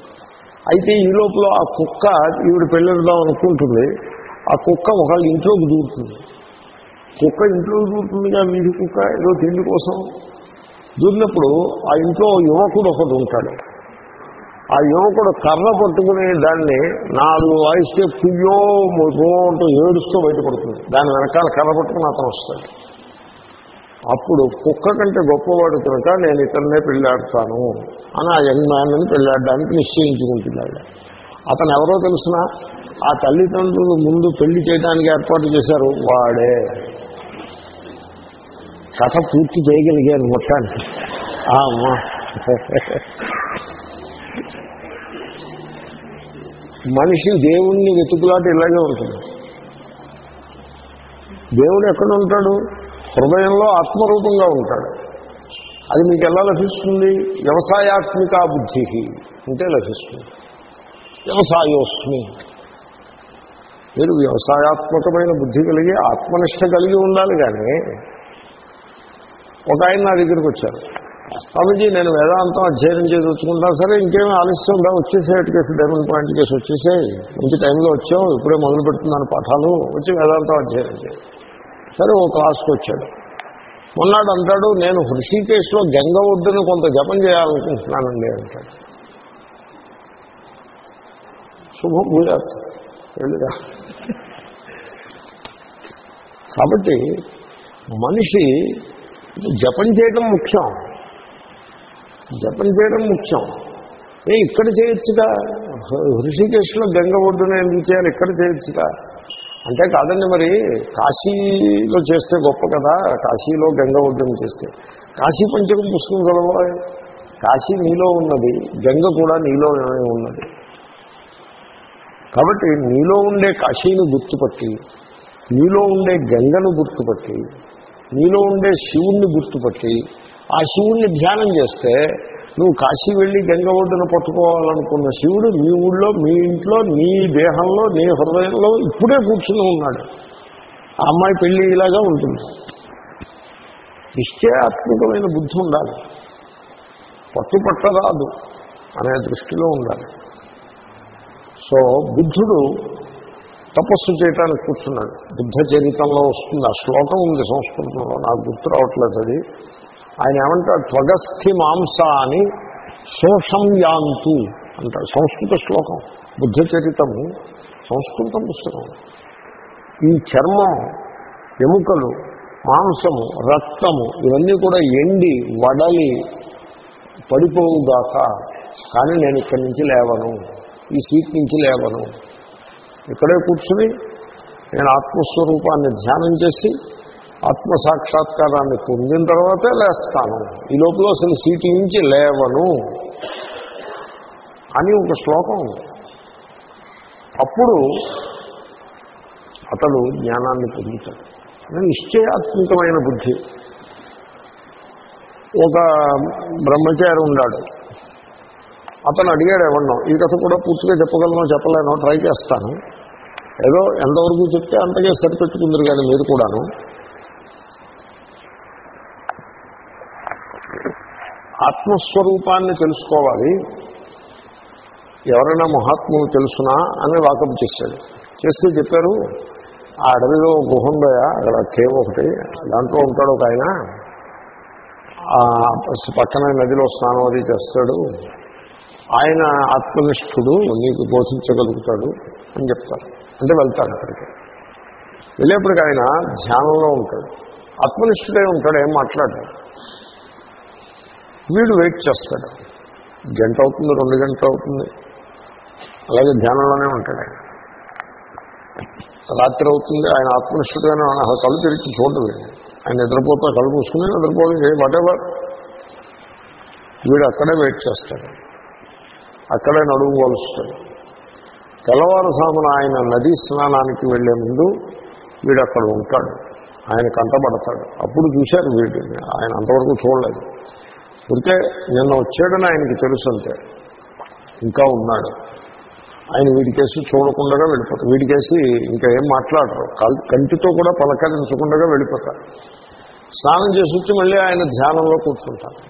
అయితే ఈ లోపల ఆ కుక్క ఈవిడ పెళ్ళాడదాం అనుకుంటుంది. ఆ కుక్క ఒకళ్ళ ఇంట్లోకి దూరుతుంది. కుక్క ఇంట్లోకి దూరుతుందిగా వీధి కుక్క? ఏదో తిండి కోసం. దూరినప్పుడు ఆ ఇంట్లో యువకుడు ఒకడు ఉంటాడు. ఆ యువకుడు కర్ర పట్టుకుని దాన్ని నాలుగు వాయిస్తే పుయ్యో ముగో అంటూ ఏడుస్తూ బయటపడుతుంది. దాని వెనకాల కర్ర పట్టుకుని అతను వస్తాడు. అప్పుడు కుక్క కంటే గొప్పవాడు కనుక నేను ఇతన్నే పెళ్ళాడతాను అని ఆ యంగ్ మ్యాన్ని పెళ్ళాడడానికి నిశ్చయించుకుంటున్నాడు. అతను ఎవరో తెలిసిన? ఆ తల్లిదండ్రులు ముందు పెళ్ళి చేయడానికి ఏర్పాటు చేశారు వాడే. కథ పూర్తి చేయగలిగాను మొత్తానికి. అమ్మా. మనిషి దేవుణ్ణి వెతుకులాట ఇలాగే ఉంటుంది. దేవుడు ఎక్కడ ఉంటాడు? హృదయంలో ఆత్మరూపంగా ఉంటాడు. అది మీకు ఎలా లభిస్తుంది? వ్యవసాయాత్మిక బుద్ధి ఉంటే లభిస్తుంది. వ్యవసాయోస్మి. మీరు వ్యవసాయాత్మకమైన బుద్ధి కలిగి ఆత్మనిష్ట కలిగి ఉండాలి కానీ ఒక ఆయన నా దగ్గరికి వచ్చారు. స్వామీజీ నేను వేదాంతం అధ్యయనం చేసి వచ్చుకుంటాను సరే ఇంకేమీ ఆలస్యం ఉందా? వచ్చేసేటి కేసు డైమండ్ పాయింట్ కేసు వచ్చేసాయి. మంచి టైంలో వచ్చావు ఇప్పుడే మొదలు పెడుతున్నాను పాఠాలు వచ్చి వేదాంతం అధ్యయనం చేయాలి సరే ఓ క్లాస్కి వచ్చాడు. మొన్నాడు అంటాడు నేను హృషికేశ్లో గంగ ఒడ్డును కొంత జపం చేయాలనుకుంటున్నానండి అంటాడు. శుభం భూయాత్ వెళ్ళిరా. కాబట్టి మనిషి జపం చేయటం ముఖ్యం. జపం చేయడం ముఖ్యం. ఏ ఇక్కడ చేయొచ్చుగా? హృషికేశ్లో గంగ ఒడ్డున ఎందుకు చేయాలి? ఇక్కడ చేయొచ్చుగా? అంటే కాదండి మరి కాశీలో చేస్తే గొప్ప కదా. కాశీలో గంగ ఒడ్డున చేస్తే. కాశీ పంచకం పుస్తకం చదవాలి. కాశీ నీలో ఉన్నది. గంగ కూడా నీలో ఉన్నది. కాబట్టి నీలో ఉండే కాశీని గుర్తుపట్టి నీలో ఉండే గంగను గుర్తుపట్టి నీలో ఉండే శివుణ్ణి గుర్తుపట్టి ఆ శివుణ్ణి ధ్యానం చేస్తే నువ్వు కాశీ వెళ్ళి గంగ ఒడ్డున పట్టుకోవాలనుకున్న శివుడు మీ ఊళ్ళో మీ ఇంట్లో నీ దేహంలో నీ హృదయంలో ఇప్పుడే కూర్చుని ఉన్నాడు. ఆ అమ్మాయి పెళ్ళి ఇలాగా ఉంటుంది. నిశ్చయాత్మకమైన బుద్ధి ఉండాలి. పట్టుపట్టరాదు అనే దృష్టిలో ఉండాలి. సో బుద్ధుడు తపస్సు చేయటానికి కూర్చున్నాడు. బుద్ధ చరితంలో వస్తుంది. ఆ శ్లోకం ఉంది సంస్కృతంలో. నాకు గుర్తు రావట్లేదు అది. ఆయన ఏమంటాడు? త్వగస్థి మాంస అని శోషంయాంతు అంటాడు. సంస్కృత శ్లోకం. బుద్ధ చరితము సంస్కృతం పుస్తకం. ఈ చర్మం ఎముకలు మాంసము రక్తము ఇవన్నీ కూడా ఎండి వడలి పడిపోవుగాక కానీ నేను ఇక్కడి నుంచి లేవను. ఈ సీట్ నుంచి లేవను. ఇక్కడే కూర్చుని నేను ఆత్మస్వరూపాన్ని ధ్యానం చేసి ఆత్మ సాక్షాత్కారాన్ని పొందిన తర్వాతే లేస్తాను. ఈ లోపల అసలు సీటు నుంచి లేవను అని ఒక శ్లోకం అప్పుడు అతడు జ్ఞానాన్ని పొందుతాడు. నిశ్చయాత్మకమైన బుద్ధి. ఒక బ్రహ్మచారి ఉన్నాడు. అతను అడిగాడు ఏమన్నా ఈ కథ కూడా పూర్తిగా చెప్పగలను చెప్పలేను ట్రై చేస్తాను. ఏదో ఎంతవరకు చెప్తే అంతగా సరిపెట్టుకుందరు కానీ మీరు కూడాను. ఆత్మస్వరూపాన్ని తెలుసుకోవాలి. ఎవరైనా మహాత్ములు తెలుసునా అని వాకప్ చేశాడు. చేస్తే చెప్పారు ఆ అడవిలో గుహ ఉందయా అక్కడ కేవ్ ఒకటి. దాంట్లో ఉంటాడు ఒక ఆయన. ఆ పక్కన నదిలో స్నానం అది చేస్తాడు. ఆయన ఆత్మనిష్ఠుడు నీకు బోధించగలుగుతాడు అని చెప్తారు. అంటే వెళ్తాడు అక్కడికి. వెళ్ళేప్పటికి ఆయన ధ్యానంలో ఉంటాడు. ఆత్మనిష్ఠుడే ఉంటాడు ఏం మాట్లాడాడు. వీడు వెయిట్ చేస్తాడు. గంట అవుతుంది రెండు గంటలు అవుతుంది. అలాగే ధ్యానంలోనే ఉంటాడు ఆయన. రాత్రి అవుతుంది ఆయన ఆత్మనిష్ఠుడుగానే అసలు కళ్ళు తెరిచి చూడదు ఆయన నిద్రపోతా కళ్ళు మూసుకుని నిద్రపోయి వాటెవర్ వీడు అక్కడే వెయిట్ చేస్తాడు. అక్కడే నడుము కొలుస్తాడు తెల్లవారుసామున ఆయన నదీ స్నానానికి వెళ్ళే ముందు వీడు అక్కడ ఉంటాడు. ఆయన కంటపడతాడు అప్పుడు చూశారు వీడిని ఆయన అంతవరకు చూడలేదు. ఉంటే నిన్న వచ్చాడని ఆయనకి తెలుసు అంతే. ఇంకా ఉన్నాడు. ఆయన వీడికేసి చూడకుండా వెళ్ళిపోతారు వీడికేసి ఇంకా ఏం మాట్లాడరు. కంటితో కూడా పలకరించకుండా వెళ్ళిపోతారు స్నానం చేసి వచ్చి మళ్ళీ ఆయన ధ్యానంలో కూర్చుంటారు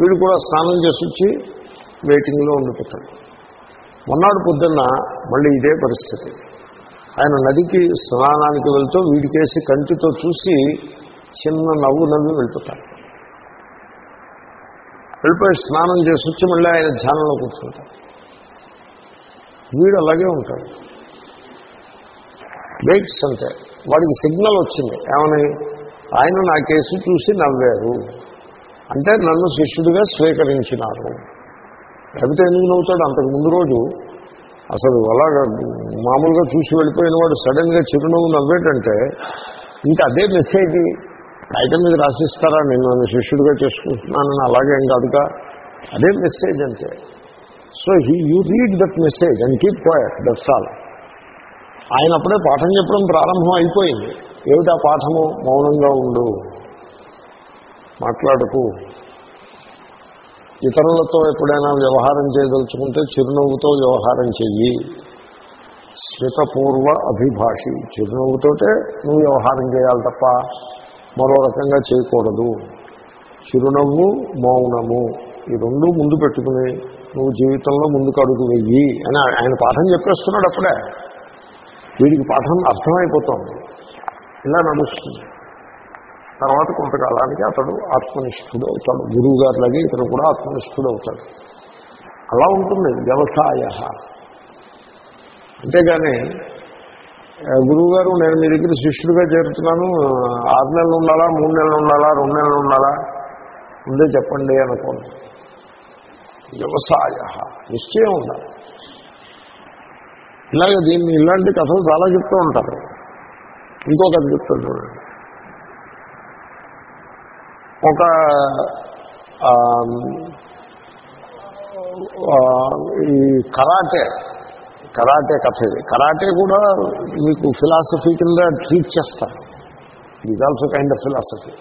వీడు కూడా స్నానం చేసి వచ్చి వెయిటింగ్లో ఉండిపోతాడు. మొన్నాడు పొద్దున్న మళ్ళీ ఇదే పరిస్థితి. ఆయన నదికి స్నానానికి వెళ్తూ వీడికేసి కంటితో చూసి చిన్న నవ్వు నవ్వి వెళ్ళిపోతాడు. వెళ్ళిపోయి స్నానం చేసి వచ్చి మళ్ళీ ఆయన ధ్యానంలో కూర్చుంటాడు. వీడు అలాగే ఉంటాడు. వెయిట్స్ అంటే వాడికి సిగ్నల్ వచ్చింది. ఏమని? ఆయన నా కేసు చూసి నవ్వారు. అంటే నన్ను శిష్యుడిగా స్వీకరించినారు. లేకపోతే ఎందుకు నవ్వుతాడు? అంతకు ముందు రోజు అసలు అలాగా మామూలుగా చూసి వెళ్ళిపోయిన వాడు సడన్గా చిరునవ్వు నవ్వేటంటే ఇంకా అదే మెసేజ్ ఐటమ్ మీద రాసిస్తారా? నేను నన్ను శిష్యుడిగా చేసుకుంటున్నానని అలాగేం కాదుగా అదే మెసేజ్ అంతే. So he you read that message and keep quiet that's all ఆయన అప్పుడే పాఠం చెప్పడం ప్రారంభం అయిపోయింది. ఏమిటా పాఠము? మౌనంగా ఉండు. మాట్లాడుకు. ఇతరులతో ఎప్పుడైనా వ్యవహారం చేయదలుచుకుంటే చిరునవ్వుతో వ్యవహారం చెయ్యి. శ్వేతపూర్వ అభిభాషి. చిరునవ్వుతోటే నువ్వు వ్యవహారం చేయాలి తప్ప మరో రకంగా చేయకూడదు. చిరునవ్వు మౌనము ఈ రెండు ముందు పెట్టుకుని నువ్వు జీవితంలో ముందుకు అడుగు వెయ్యి అని ఆయన పాఠం చెప్పేస్తున్నాడు అప్పుడే. వీడికి పాఠం అర్థమైపోతుంది. ఇలా నడుస్తుంది. తర్వాత కొంతకాలానికి అతడు ఆత్మనిష్ఠుడు అవుతాడు. గురువు గారిలాగే ఇతను కూడా ఆత్మనిష్ఠుడు అవుతాడు. అలా ఉంటుంది వ్యవసాయ. అంతేగాని గురువు గారు నేను మీ దగ్గర శిష్యుడిగా చేరుతున్నాను. ఆరు నెలలు ఉండాలా మూడు నెలలు ఉండాలా రెండు నెలలు ఉండాలా? ముందే చెప్పండి అనుకోండి వ్యవసాయ నిశ్చయం ఉండాలి. ఇలాగ దీన్ని ఇలాంటి కథలు చాలా చెప్తూ ఉంటారు. ఇంకో కథ చూడండి. ఒక ఈ కరాటే కరాటే కథ ఇది. కరాటే కూడా మీకు ఫిలాసఫీ కింద ట్రీట్ చేస్తారు. It also kind of philosophy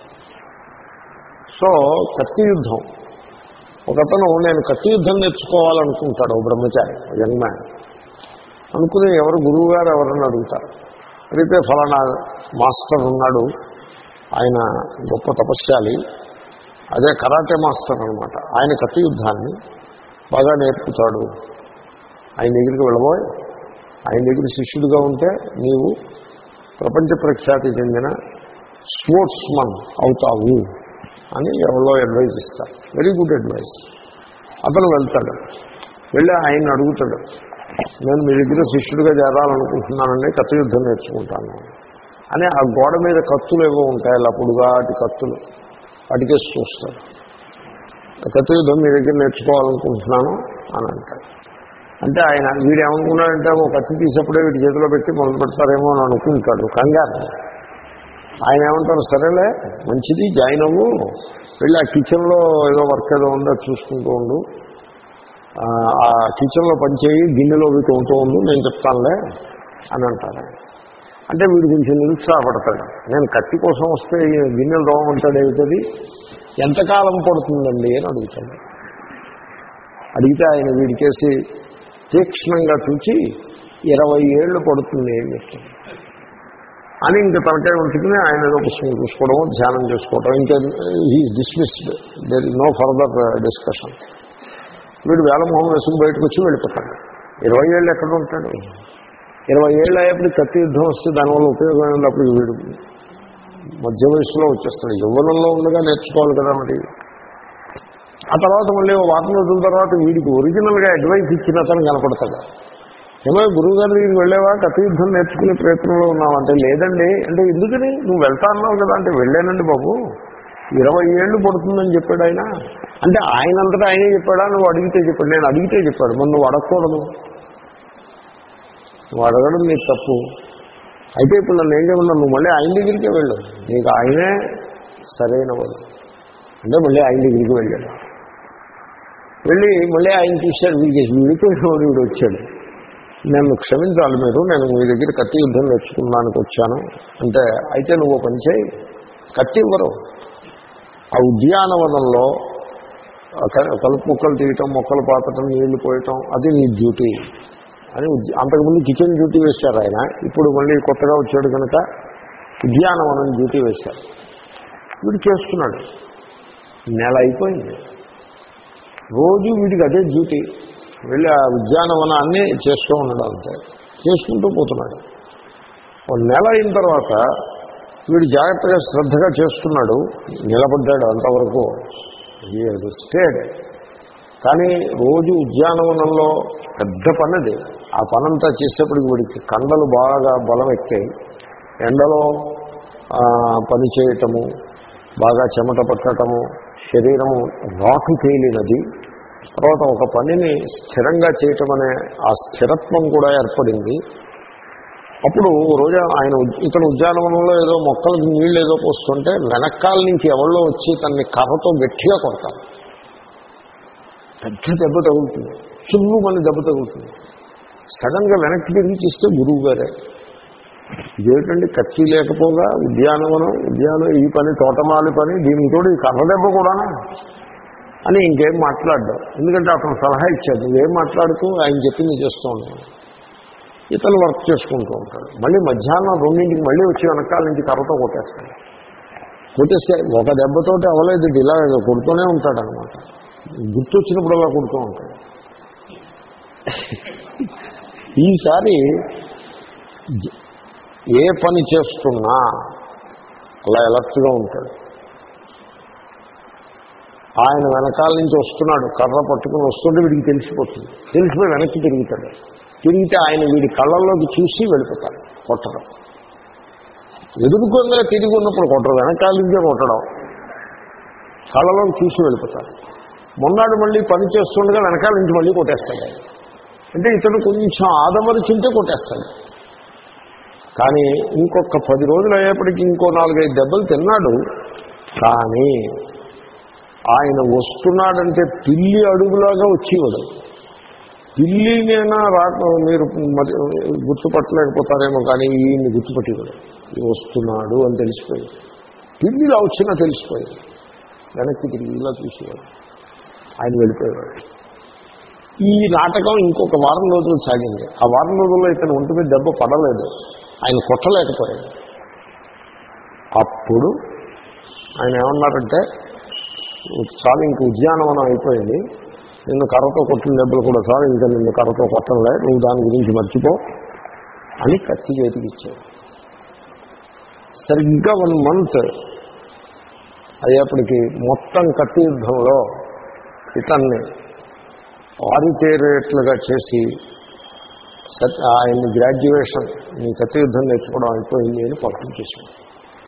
so కత్తి యుద్ధం ఒకతను నేను కత్తి యుద్ధం నేర్చుకోవాలనుకుంటాడు ఓ బ్రహ్మచారి యంగ్ మ్యాన్ అనుకుని ఎవరు గురువు గారు ఎవరని అడుగుతారు. అడిగితే ఫలానా మాస్టర్ ఉన్నాడు. ఆయన గొప్ప తపస్యాలి అదే కరాటే మాస్టర్ అనమాట ఆయన కత్తి యుద్ధాన్ని బాగా నేర్పుతాడు. ఆయన దగ్గరికి వెళ్ళబోయ్. ఆయన దగ్గర శిష్యుడిగా ఉంటే నీవు ప్రపంచ ప్రఖ్యాతి చెందిన స్పోర్ట్స్మన్ అవుతావు అని ఎవరో అడ్వైజ్ ఇస్తారు. వెరీ గుడ్ అడ్వైస్ అతను వెళ్తాడు. వెళ్ళి ఆయన అడుగుతాడు. నేను మీ దగ్గర శిష్యుడిగా చేరాలనుకుంటున్నానండి కత్తి యుద్ధం నేర్చుకుంటాను అని ఆ గోడ మీద కత్తులు ఏవో ఉంటాయి అప్పుడుగా అటు కత్తులు. అటుకేసి చూస్తాడు. ఆ కత్తి యుద్ధం మీ దగ్గర నేర్చుకోవాలనుకుంటున్నాను అని అంటాడు. అంటే ఆయన వీడు ఏమనుకున్నాడంటే ఓ కత్తి తీసేప్పుడే వీడి చేతిలో పెట్టి మొదలు పెడతారేమో అని అనుకుంటాడు కంగారు. ఆయన ఏమంటారు సరేలే మంచిది జాయిన్ అవ్వు. వెళ్ళి ఆ కిచెన్లో ఏదో వర్క్ ఏదో ఉందో చూసుకుంటూ ఉండు. ఆ, కిచెన్లో పనిచేయి గిన్నెలో వీటి ఉంటూ ఉండు నేను చెప్తానులే అని అంటారు అంటే వీడు కొంచెం నిరుత్సాహపడతాడు. నేను కత్తి కోసం వస్తే గిన్నెలు దోమంటాడు ఏమిటది? ఎంతకాలం పడుతుందండి అని అడుగుతాడు. అడిగితే ఆయన వీడికేసి తీక్ష్ణంగా చూచి ఇరవై ఏళ్ళు పడుతుంది అని చెప్తుంది అని ఇంకా తనకాయ ఉంచుకుని ఆయన ఏదో పుస్తకం చూసుకోవడం ధ్యానం చేసుకోవడం ఇంకా he is dismissed there is no further discussion వీడు వేలమోహం వేసుకుని బయటకు వచ్చి వెళ్ళిపోతాడు. ఇరవై ఏళ్ళు ఎక్కడ ఉంటాడు? ఇరవై ఏళ్ళు అయ్యేప్పుడు కత్తి యుద్ధం వస్తే దానివల్ల ఉపయోగం వీడు మధ్య వయసులో వచ్చేస్తాడు. యవ్వనంలో ఉండగా నేర్చుకోవాలి కదా మరి. ఆ తర్వాత మళ్ళీ వారం రోజుల తర్వాత వీడికి ఒరిజినల్గా అడ్వైస్ ఇచ్చిన అతను కనపడతాడు. ఏమో గురువు గారి దగ్గరికి వెళ్ళేవా? కథయుద్ధం నేర్చుకునే ప్రయత్నంలో ఉన్నావంటే లేదండి. అంటే ఎందుకని? నువ్వు వెళ్తా అన్నావు కదా. అంటే వెళ్ళానండి బాబు. ఇరవై ఏళ్ళు పడుతుందని చెప్పాడు ఆయన. అంటే ఆయనంతటా ఆయనే చెప్పాడా? నువ్వు అడిగితే చెప్పాడు. నేను అడిగితే చెప్పాడు. మరి నువ్వు అడగకూడదు. నువ్వు అడగడం నీకు తప్పు. అయితే ఇప్పుడు నన్ను ఏం చేయమన్నా నువ్వు మళ్ళీ ఆయన దగ్గరికే వెళ్ళు. నీకు ఆయనే సరైన వాడు. అంటే మళ్ళీ ఆయన దగ్గరికి వెళ్ళాడు. వెళ్ళి మళ్ళీ ఆయన చూశాడు వీడికి విడిపోయినవాడు వీడు వచ్చాడు? నన్ను క్షమించాలి మీరు నేను మీ దగ్గర కత్తి యుద్ధం నేర్చుకున్నానికి వచ్చాను. అంటే అయితే నువ్వు పని చేయి కత్తి ఇవ్వరు. ఆ ఉద్యానవనంలో కలుపు మొక్కలు తీయటం మొక్కలు పాతటం నీళ్ళు పోయటం అది నీ డ్యూటీ. అని అంతకుముందు కిచెన్ డ్యూటీ వేశారు ఆయన ఇప్పుడు మళ్ళీ కొత్తగా వచ్చాడు కనుక ఉద్యానవనం డ్యూటీ వేశారు. వీడు చేస్తున్నాడు. నెల అయిపోయింది. రోజు వీడికి అదే డ్యూటీ. వెళ్ళి ఆ ఉద్యానవనాన్ని చేస్తూ ఉన్నాడు అంతే. చేసుకుంటూ పోతున్నాడు. ఒక నెల అయిన తర్వాత వీడు జాగ్రత్తగా శ్రద్ధగా చేస్తున్నాడు. నిలబడ్డాడు అంతవరకు. స్టేడ్ కానీ రోజు ఉద్యానవనంలో పెద్ద పనిది. ఆ పనంతా చేసేప్పటికి వీడికి కండలు బాగా బలం ఎక్కాయి. ఎండలో పని చేయటము బాగా చెమట పట్టటము శరీరము రాటు తేలినది తర్వాత ఒక పనిని స్థిరంగా చేయటం అనే ఆ స్థిరత్వం కూడా ఏర్పడింది. అప్పుడు రోజా ఆయన ఉద్- ఇతను ఉద్యానవనంలో ఏదో మొక్కలకు నీళ్ళు ఏదో పోస్తుంటే వెనకాల నుంచి ఎవరిలో వచ్చి తనని కర్రతో గట్టిగా కొడతారు. పెద్ద దెబ్బ తగులుతుంది. చుల్లు మన దెబ్బ తగులుతుంది. సడన్గా వెనక్కి తిరిగి చూస్తే గురువు గారే. ఇదేమిటండి? ఖర్చీ లేకపోగా ఉద్యానవనం ఉద్యానం ఈ పని తోటమాలి పని దీనికి ఈ కర్ర దెబ్బ కూడానా? అని ఇంకేం మాట్లాడ్డాం. ఎందుకంటే అతను సలహా ఇచ్చాడు. నువ్వేం మాట్లాడుతూ ఆయన చెప్పింది చేస్తూ ఉంటాను ఇతను వర్క్ చేసుకుంటూ ఉంటాడు. మళ్ళీ మధ్యాహ్నం రెండింటికి మళ్ళీ వచ్చి వెనకాల నుంచి కర్రతో కొట్టేస్తాడు. కొట్టేస్తే ఒక దెబ్బతోటి అవ్వలేదు ఇలా కొడుతూనే ఉంటాడు అనమాట గుర్తొచ్చినప్పుడు అలా కొడుతూ ఉంటాడు. ఈసారి ఏ పని చేస్తున్నా అలా ఎలర్ట్గా ఉంటాడు. ఆయన వెనకాల నుంచి వస్తున్నాడు కర్ర పట్టుకుని వస్తుంటే వీడికి తెలిసిపోతుంది. తెలిసిపోయి వెనక్కి తిరుగుతాడు. తిరిగితే ఆయన వీడి కళ్ళల్లోకి చూసి వెళ్ళిపోతాడు కొట్టడం. ఎదుర్కొందరూ తిరిగి ఉన్నప్పుడు కొట్టడం వెనకాల నుంచే కొట్టడం. కళ్ళలోకి చూసి వెళ్ళిపోతాడు. మొన్నాడు మళ్ళీ పని చేస్తుండగా వెనకాల నుంచి మళ్ళీ కొట్టేస్తాడు. అంటే ఇతను కొంచెం ఆదమరిచింటే కొట్టేస్తాడు. కానీ ఇంకొక పది రోజులు అయ్యేప్పటికీ ఇంకో నాలుగైదు దెబ్బలు తిన్నాడు. కానీ ఆయన వస్తున్నాడంటే పిల్లి అడుగులాగా వచ్చేవాడు. పిల్లినైనా రాక మీరు మరి గుర్తుపట్టలేకపోతారేమో కానీ ఈయన్ని గుర్తుపట్టేవాడు. వస్తున్నాడు అని తెలిసిపోయింది. పిల్లిలా వచ్చినా తెలిసిపోయింది. వెనక్కి తిరిగి ఇలా చూసేవాడు. ఆయన వెళ్ళిపోయేవాడు. ఈ నాటకం ఇంకొక వారం రోజులు సాగింది. ఆ వారం రోజుల్లో ఇతను ఒంటి మీద దెబ్బ పడలేదు. ఆయన కొట్టలేకపోయాడు. అప్పుడు ఆయన ఏమన్నారంటే చాలు ఇంక ఉద్యానవనం అయిపోయింది. నిన్ను కర్రతో కొట్టిన దెబ్బలు కూడా చాలు ఇంకా నిన్ను కర్రతో కొట్టలే నువ్వు దాని గురించి మర్చిపో అని కత్తి చేతికి ఇచ్చాడు. సరిగ్గా వన్ మంత్ అయ్యేప్పటికి మొత్తం కత్తి యుద్ధంలో ఇతన్ని ఆరితేరేట్లుగా చేసి ఆయన్ని గ్రాడ్యుయేషన్ నీ కత్తి యుద్ధం నేర్చుకోవడం అయిపోయింది అని పంపించేసాడు